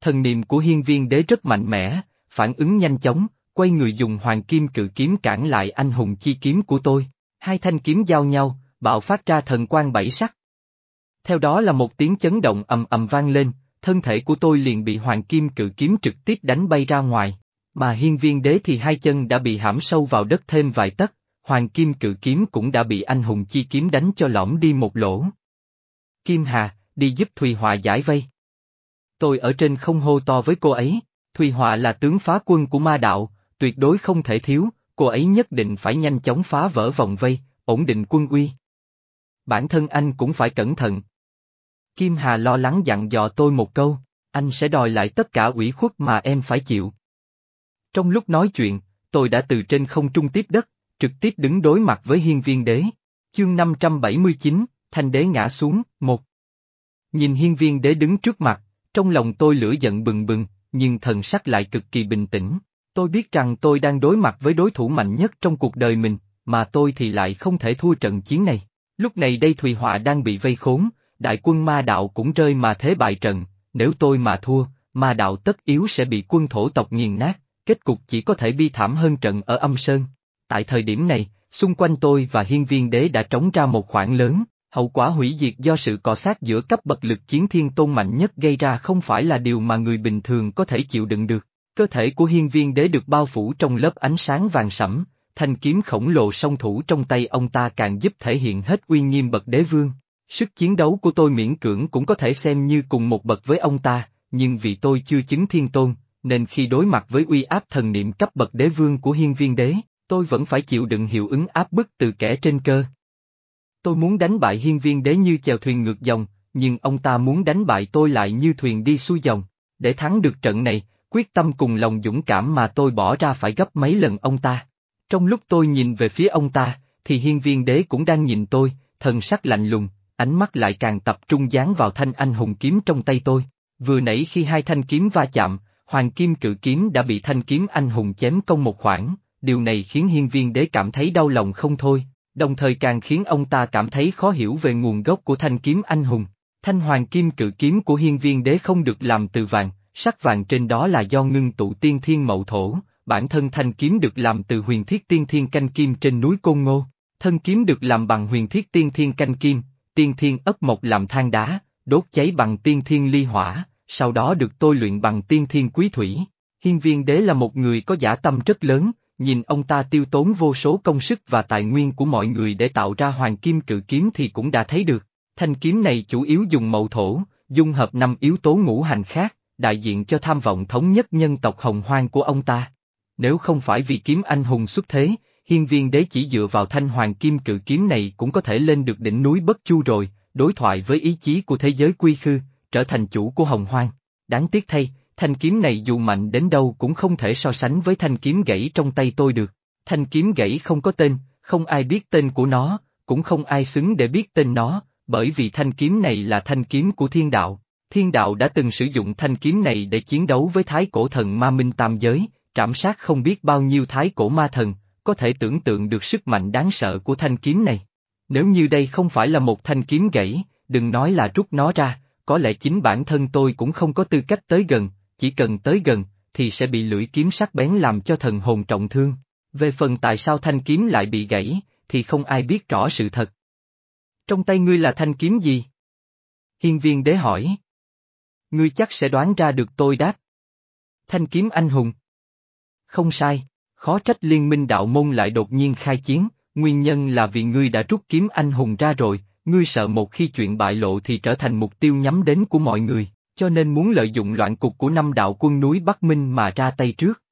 Thần niệm của hiên viên đế rất mạnh mẽ, phản ứng nhanh chóng, quay người dùng hoàng kim cự kiếm cản lại anh hùng chi kiếm của tôi. Hai thanh kiếm giao nhau, bạo phát ra thần quang bảy sắc. Theo đó là một tiếng chấn động ầm ầm vang lên, thân thể của tôi liền bị hoàng kim cự kiếm trực tiếp đánh bay ra ngoài, mà hiên viên đế thì hai chân đã bị hãm sâu vào đất thêm vài tấc, hoàng kim cự kiếm cũng đã bị anh hùng chi kiếm đánh cho lõm đi một lỗ. Kim Hà, đi giúp Thùy Họa giải vây. Tôi ở trên không hô to với cô ấy, Thùy Họa là tướng phá quân của ma đạo, tuyệt đối không thể thiếu, cô ấy nhất định phải nhanh chóng phá vỡ vòng vây, ổn định quân uy. Bản thân anh cũng phải cẩn thận. Kim Hà lo lắng dặn dò tôi một câu, anh sẽ đòi lại tất cả ủy khuất mà em phải chịu. Trong lúc nói chuyện, tôi đã từ trên không trung tiếp đất, trực tiếp đứng đối mặt với hiên viên đế. Chương 579, thanh đế ngã xuống, một. Nhìn hiên viên đế đứng trước mặt, trong lòng tôi lửa giận bừng bừng, nhưng thần sắc lại cực kỳ bình tĩnh. Tôi biết rằng tôi đang đối mặt với đối thủ mạnh nhất trong cuộc đời mình, mà tôi thì lại không thể thua trận chiến này. Lúc này đây Thùy Họa đang bị vây khốn, đại quân ma đạo cũng rơi mà thế bại trận, nếu tôi mà thua, ma đạo tất yếu sẽ bị quân thổ tộc nghiền nát, kết cục chỉ có thể bi thảm hơn trận ở âm sơn. Tại thời điểm này, xung quanh tôi và hiên viên đế đã trống ra một khoảng lớn, hậu quả hủy diệt do sự cọ sát giữa cấp bậc lực chiến thiên tôn mạnh nhất gây ra không phải là điều mà người bình thường có thể chịu đựng được. Cơ thể của hiên viên đế được bao phủ trong lớp ánh sáng vàng sẫm, thanh kiếm khổng lồ song thủ trong tay ông ta càng giúp thể hiện hết uy nghiêm bậc đế vương. Sức chiến đấu của tôi miễn cưỡng cũng có thể xem như cùng một bậc với ông ta, nhưng vì tôi chưa chứng thiên tôn, nên khi đối mặt với uy áp thần niệm cấp bậc đế vương của hiên viên đế, tôi vẫn phải chịu đựng hiệu ứng áp bức từ kẻ trên cơ. Tôi muốn đánh bại hiên viên đế như chèo thuyền ngược dòng, nhưng ông ta muốn đánh bại tôi lại như thuyền đi xuôi dòng. Để thắng được trận này, quyết tâm cùng lòng dũng cảm mà tôi bỏ ra phải gấp mấy lần ông ta. Trong lúc tôi nhìn về phía ông ta, thì hiên viên đế cũng đang nhìn tôi, thần sắc lạnh lùng, ánh mắt lại càng tập trung dán vào thanh anh hùng kiếm trong tay tôi. Vừa nãy khi hai thanh kiếm va chạm, hoàng kim cự kiếm đã bị thanh kiếm anh hùng chém công một khoảng, điều này khiến hiên viên đế cảm thấy đau lòng không thôi, đồng thời càng khiến ông ta cảm thấy khó hiểu về nguồn gốc của thanh kiếm anh hùng. Thanh hoàng kim cự kiếm của hiên viên đế không được làm từ vàng, sắc vàng trên đó là do ngưng tụ tiên thiên mậu thổ, bản thân thanh kiếm được làm từ huyền thiết tiên thiên canh kim trên núi Côn Ngô, thân kiếm được làm bằng huyền thiết tiên thiên canh kim, tiên thiên ấp mộc làm than đá, đốt cháy bằng tiên thiên ly hỏa, sau đó được tôi luyện bằng tiên thiên quý thủy. Hiên viên đế là một người có giả tâm rất lớn, nhìn ông ta tiêu tốn vô số công sức và tài nguyên của mọi người để tạo ra hoàng kim cự kiếm thì cũng đã thấy được. Thanh kiếm này chủ yếu dùng mậu thổ, dung hợp năm yếu tố ngũ hành khác, đại diện cho tham vọng thống nhất nhân tộc hồng hoang của ông ta. Nếu không phải vì kiếm anh hùng xuất thế, hiên viên đế chỉ dựa vào thanh hoàng kim cự kiếm này cũng có thể lên được đỉnh núi Bất Chu rồi, đối thoại với ý chí của thế giới quy khư, trở thành chủ của hồng hoang. Đáng tiếc thay, thanh kiếm này dù mạnh đến đâu cũng không thể so sánh với thanh kiếm gãy trong tay tôi được. Thanh kiếm gãy không có tên, không ai biết tên của nó, cũng không ai xứng để biết tên nó, bởi vì thanh kiếm này là thanh kiếm của thiên đạo. Thiên đạo đã từng sử dụng thanh kiếm này để chiến đấu với thái cổ thần ma minh tam giới, trảm sát không biết bao nhiêu thái cổ ma thần, có thể tưởng tượng được sức mạnh đáng sợ của thanh kiếm này. Nếu như đây không phải là một thanh kiếm gãy, đừng nói là rút nó ra, có lẽ chính bản thân tôi cũng không có tư cách tới gần, chỉ cần tới gần, thì sẽ bị lưỡi kiếm sắc bén làm cho thần hồn trọng thương. Về phần tại sao thanh kiếm lại bị gãy, thì không ai biết rõ sự thật. Trong tay ngươi là thanh kiếm gì? Hiên viên đế hỏi. Ngươi chắc sẽ đoán ra được tôi đáp. Thanh kiếm anh hùng. Không sai, khó trách liên minh đạo môn lại đột nhiên khai chiến, nguyên nhân là vì ngươi đã rút kiếm anh hùng ra rồi, ngươi sợ một khi chuyện bại lộ thì trở thành mục tiêu nhắm đến của mọi người, cho nên muốn lợi dụng loạn cục của năm đạo quân núi Bắc Minh mà ra tay trước.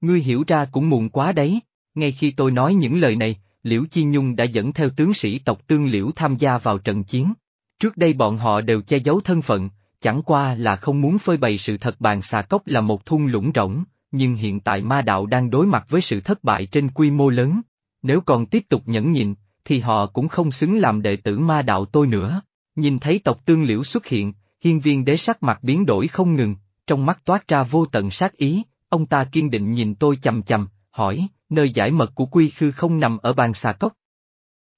Ngươi hiểu ra cũng muộn quá đấy, ngay khi tôi nói những lời này, Liễu Chi Nhung đã dẫn theo tướng sĩ tộc Tương Liễu tham gia vào trận chiến. Trước đây bọn họ đều che giấu thân phận, chẳng qua là không muốn phơi bày sự thật bàn xà cốc là một thung lũng rỗng, nhưng hiện tại ma đạo đang đối mặt với sự thất bại trên quy mô lớn. Nếu còn tiếp tục nhẫn nhịn, thì họ cũng không xứng làm đệ tử ma đạo tôi nữa. Nhìn thấy tộc tương liễu xuất hiện, hiên viên đế sắc mặt biến đổi không ngừng, trong mắt toát ra vô tận sát ý, ông ta kiên định nhìn tôi chầm chầm, hỏi, nơi giải mật của quy khư không nằm ở bàn xà cốc.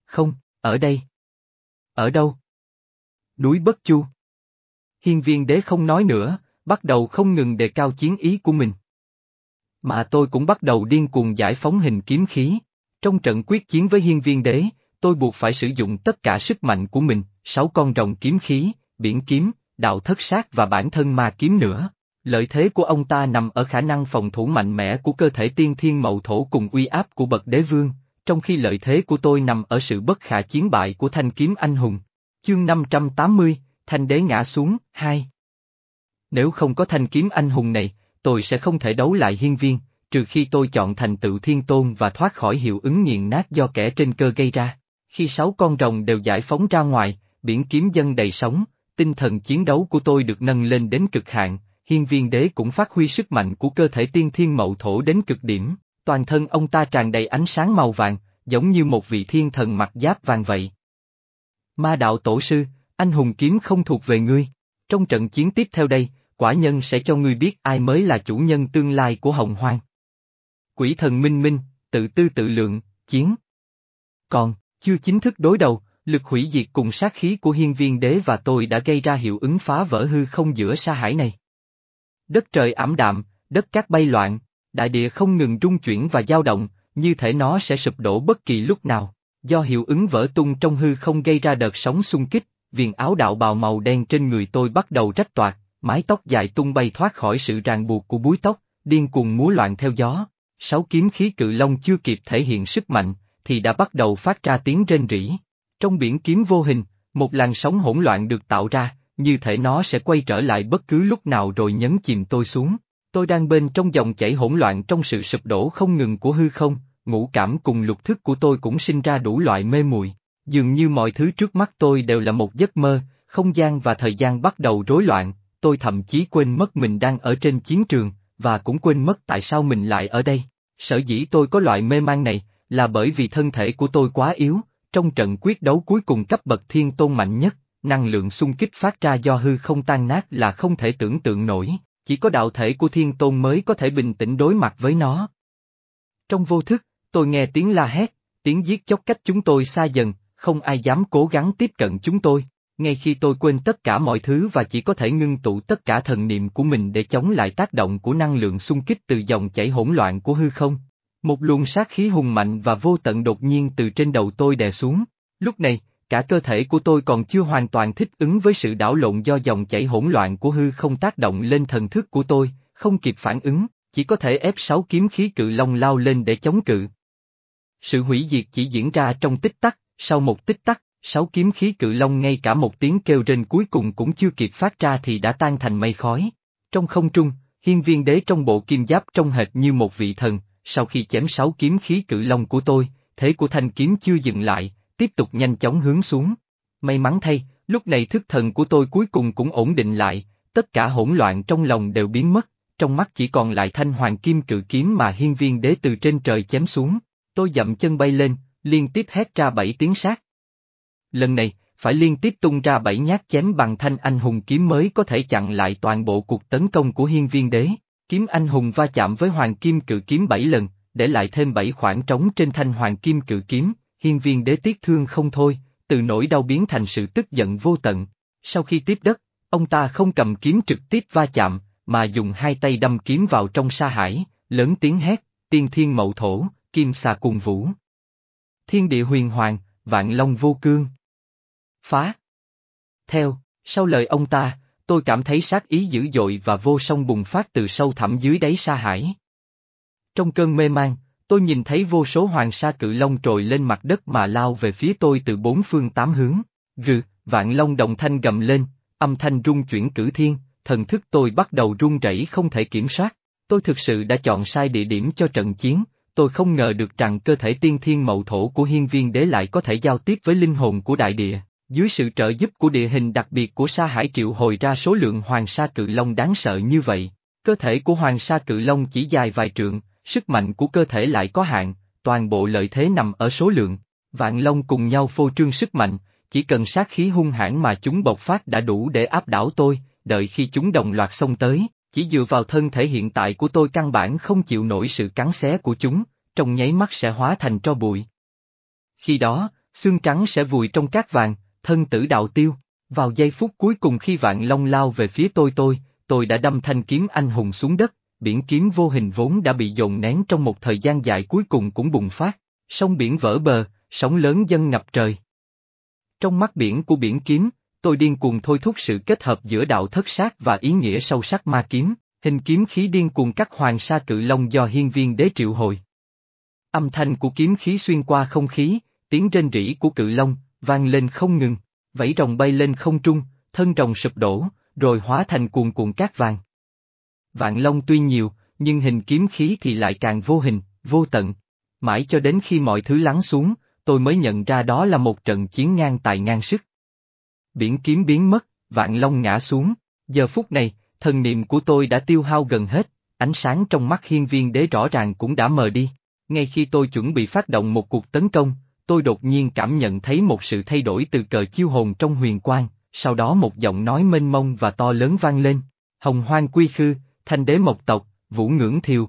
Không, ở đây. Ở đâu? Núi Bất Chu. Hiên viên đế không nói nữa, bắt đầu không ngừng đề cao chiến ý của mình. Mà tôi cũng bắt đầu điên cuồng giải phóng hình kiếm khí. Trong trận quyết chiến với hiên viên đế, tôi buộc phải sử dụng tất cả sức mạnh của mình, sáu con rồng kiếm khí, biển kiếm, đạo thất sát và bản thân ma kiếm nữa. Lợi thế của ông ta nằm ở khả năng phòng thủ mạnh mẽ của cơ thể tiên thiên mậu thổ cùng uy áp của bậc đế vương, trong khi lợi thế của tôi nằm ở sự bất khả chiến bại của thanh kiếm anh hùng. Chương 580, Thanh đế ngã xuống, 2 Nếu không có thanh kiếm anh hùng này, tôi sẽ không thể đấu lại hiên viên, trừ khi tôi chọn thành tựu thiên tôn và thoát khỏi hiệu ứng nghiền nát do kẻ trên cơ gây ra. Khi sáu con rồng đều giải phóng ra ngoài, biển kiếm dân đầy sóng, tinh thần chiến đấu của tôi được nâng lên đến cực hạn, hiên viên đế cũng phát huy sức mạnh của cơ thể tiên thiên mậu thổ đến cực điểm, toàn thân ông ta tràn đầy ánh sáng màu vàng, giống như một vị thiên thần mặc giáp vàng vậy. Ma đạo tổ sư, anh hùng kiếm không thuộc về ngươi. Trong trận chiến tiếp theo đây, quả nhân sẽ cho ngươi biết ai mới là chủ nhân tương lai của hồng hoang. Quỷ thần minh minh, tự tư tự lượng, chiến. Còn, chưa chính thức đối đầu, lực hủy diệt cùng sát khí của hiên viên đế và tôi đã gây ra hiệu ứng phá vỡ hư không giữa sa hải này. Đất trời ảm đạm, đất cát bay loạn, đại địa không ngừng rung chuyển và dao động, như thể nó sẽ sụp đổ bất kỳ lúc nào. Do hiệu ứng vỡ tung trong hư không gây ra đợt sóng xung kích, viền áo đạo bào màu đen trên người tôi bắt đầu rách toạc, mái tóc dài tung bay thoát khỏi sự ràng buộc của búi tóc, điên cuồng múa loạn theo gió. Sáu kiếm khí cự long chưa kịp thể hiện sức mạnh, thì đã bắt đầu phát ra tiếng rên rỉ. Trong biển kiếm vô hình, một làn sóng hỗn loạn được tạo ra, như thể nó sẽ quay trở lại bất cứ lúc nào rồi nhấn chìm tôi xuống. Tôi đang bên trong dòng chảy hỗn loạn trong sự sụp đổ không ngừng của hư không, ngũ cảm cùng lục thức của tôi cũng sinh ra đủ loại mê muội. Dường như mọi thứ trước mắt tôi đều là một giấc mơ, không gian và thời gian bắt đầu rối loạn, tôi thậm chí quên mất mình đang ở trên chiến trường, và cũng quên mất tại sao mình lại ở đây. Sở dĩ tôi có loại mê man này, là bởi vì thân thể của tôi quá yếu, trong trận quyết đấu cuối cùng cấp bậc thiên tôn mạnh nhất, năng lượng xung kích phát ra do hư không tan nát là không thể tưởng tượng nổi, chỉ có đạo thể của thiên tôn mới có thể bình tĩnh đối mặt với nó. Trong vô thức, tôi nghe tiếng la hét, tiếng giết chóc cách chúng tôi xa dần, không ai dám cố gắng tiếp cận chúng tôi. Ngay khi tôi quên tất cả mọi thứ và chỉ có thể ngưng tụ tất cả thần niệm của mình để chống lại tác động của năng lượng xung kích từ dòng chảy hỗn loạn của hư không. Một luồng sát khí hùng mạnh và vô tận đột nhiên từ trên đầu tôi đè xuống. Lúc này, cả cơ thể của tôi còn chưa hoàn toàn thích ứng với sự đảo lộn do dòng chảy hỗn loạn của hư không tác động lên thần thức của tôi, không kịp phản ứng, chỉ có thể ép sáu kiếm khí cự long lao lên để chống cự. Sự hủy diệt chỉ diễn ra trong tích tắc, sau một tích tắc, sáu kiếm khí cự long ngay cả một tiếng kêu rên cuối cùng cũng chưa kịp phát ra thì đã tan thành mây khói. Trong không trung, hiên viên đế trong bộ kim giáp trông hệt như một vị thần, sau khi chém sáu kiếm khí cự long của tôi, thế của thanh kiếm chưa dừng lại, tiếp tục nhanh chóng hướng xuống. May mắn thay, lúc này thức thần của tôi cuối cùng cũng ổn định lại, tất cả hỗn loạn trong lòng đều biến mất, trong mắt chỉ còn lại thanh hoàng kim cự kiếm mà hiên viên đế từ trên trời chém xuống. Tôi dậm chân bay lên, liên tiếp hét ra bảy tiếng sát. Lần này, phải liên tiếp tung ra bảy nhát chém bằng thanh anh hùng kiếm mới có thể chặn lại toàn bộ cuộc tấn công của hiên viên đế. Kiếm anh hùng va chạm với hoàng kim cự kiếm bảy lần, để lại thêm bảy khoảng trống trên thanh hoàng kim cự kiếm, hiên viên đế tiếc thương không thôi, từ nỗi đau biến thành sự tức giận vô tận. Sau khi tiếp đất, ông ta không cầm kiếm trực tiếp va chạm, mà dùng hai tay đâm kiếm vào trong sa hải, lớn tiếng hét, tiên thiên mậu thổ, kim xà cùng vũ. Thiên địa huyền hoàng, vạn long vô cương. Phá. Theo, sau lời ông ta, tôi cảm thấy sát ý dữ dội và vô song bùng phát từ sâu thẳm dưới đáy sa hải. Trong cơn mê man, tôi nhìn thấy vô số hoàng sa cự long trồi lên mặt đất mà lao về phía tôi từ bốn phương tám hướng. Rừ, vạn long đồng thanh gầm lên, âm thanh rung chuyển cử thiên, thần thức tôi bắt đầu run rẩy không thể kiểm soát. Tôi thực sự đã chọn sai địa điểm cho trận chiến, tôi không ngờ được rằng cơ thể tiên thiên mậu thổ của hiên viên đế lại có thể giao tiếp với linh hồn của đại địa. Dưới sự trợ giúp của địa hình đặc biệt của sa hải triệu hồi ra số lượng hoàng sa cự long đáng sợ như vậy. Cơ thể của hoàng sa cự long chỉ dài vài trượng, sức mạnh của cơ thể lại có hạn, toàn bộ lợi thế nằm ở số lượng. Vạn long cùng nhau phô trương sức mạnh, chỉ cần sát khí hung hãn mà chúng bộc phát đã đủ để áp đảo tôi, đợi khi chúng đồng loạt xông tới, chỉ dựa vào thân thể hiện tại của tôi căn bản không chịu nổi sự cắn xé của chúng, trong nháy mắt sẽ hóa thành tro bụi. Khi đó, xương trắng sẽ vùi trong cát vàng, thân tử đạo tiêu. Vào giây phút cuối cùng khi vạn long lao về phía tôi tôi, tôi đã đâm thanh kiếm anh hùng xuống đất, biển kiếm vô hình vốn đã bị dồn nén trong một thời gian dài cuối cùng cũng bùng phát, sông biển vỡ bờ, sóng lớn dâng ngập trời. Trong mắt biển của biển kiếm, tôi điên cuồng thôi thúc sự kết hợp giữa đạo thất sát và ý nghĩa sâu sắc ma kiếm, hình kiếm khí điên cuồng cắt hoàng sa cự long do hiên viên đế triệu hồi. Âm thanh của kiếm khí xuyên qua không khí, tiếng rên rỉ của cự long, vang lên không ngừng, vẫy rồng bay lên không trung, thân rồng sụp đổ, rồi hóa thành cuồn cuộn cát vàng. Vạn long tuy nhiều, nhưng hình kiếm khí thì lại càng vô hình, vô tận. Mãi cho đến khi mọi thứ lắng xuống, tôi mới nhận ra đó là một trận chiến ngang tài ngang sức. Biển kiếm biến mất, vạn long ngã xuống, giờ phút này, thần niệm của tôi đã tiêu hao gần hết, ánh sáng trong mắt hiên viên đế rõ ràng cũng đã mờ đi. Ngay khi tôi chuẩn bị phát động một cuộc tấn công, tôi đột nhiên cảm nhận thấy một sự thay đổi từ cờ chiêu hồn trong huyền quang, sau đó một giọng nói mênh mông và to lớn vang lên. Hồng Hoang Quy Khư, Thanh Đế Mộc Tộc, Vũ Ngưỡng Thiều,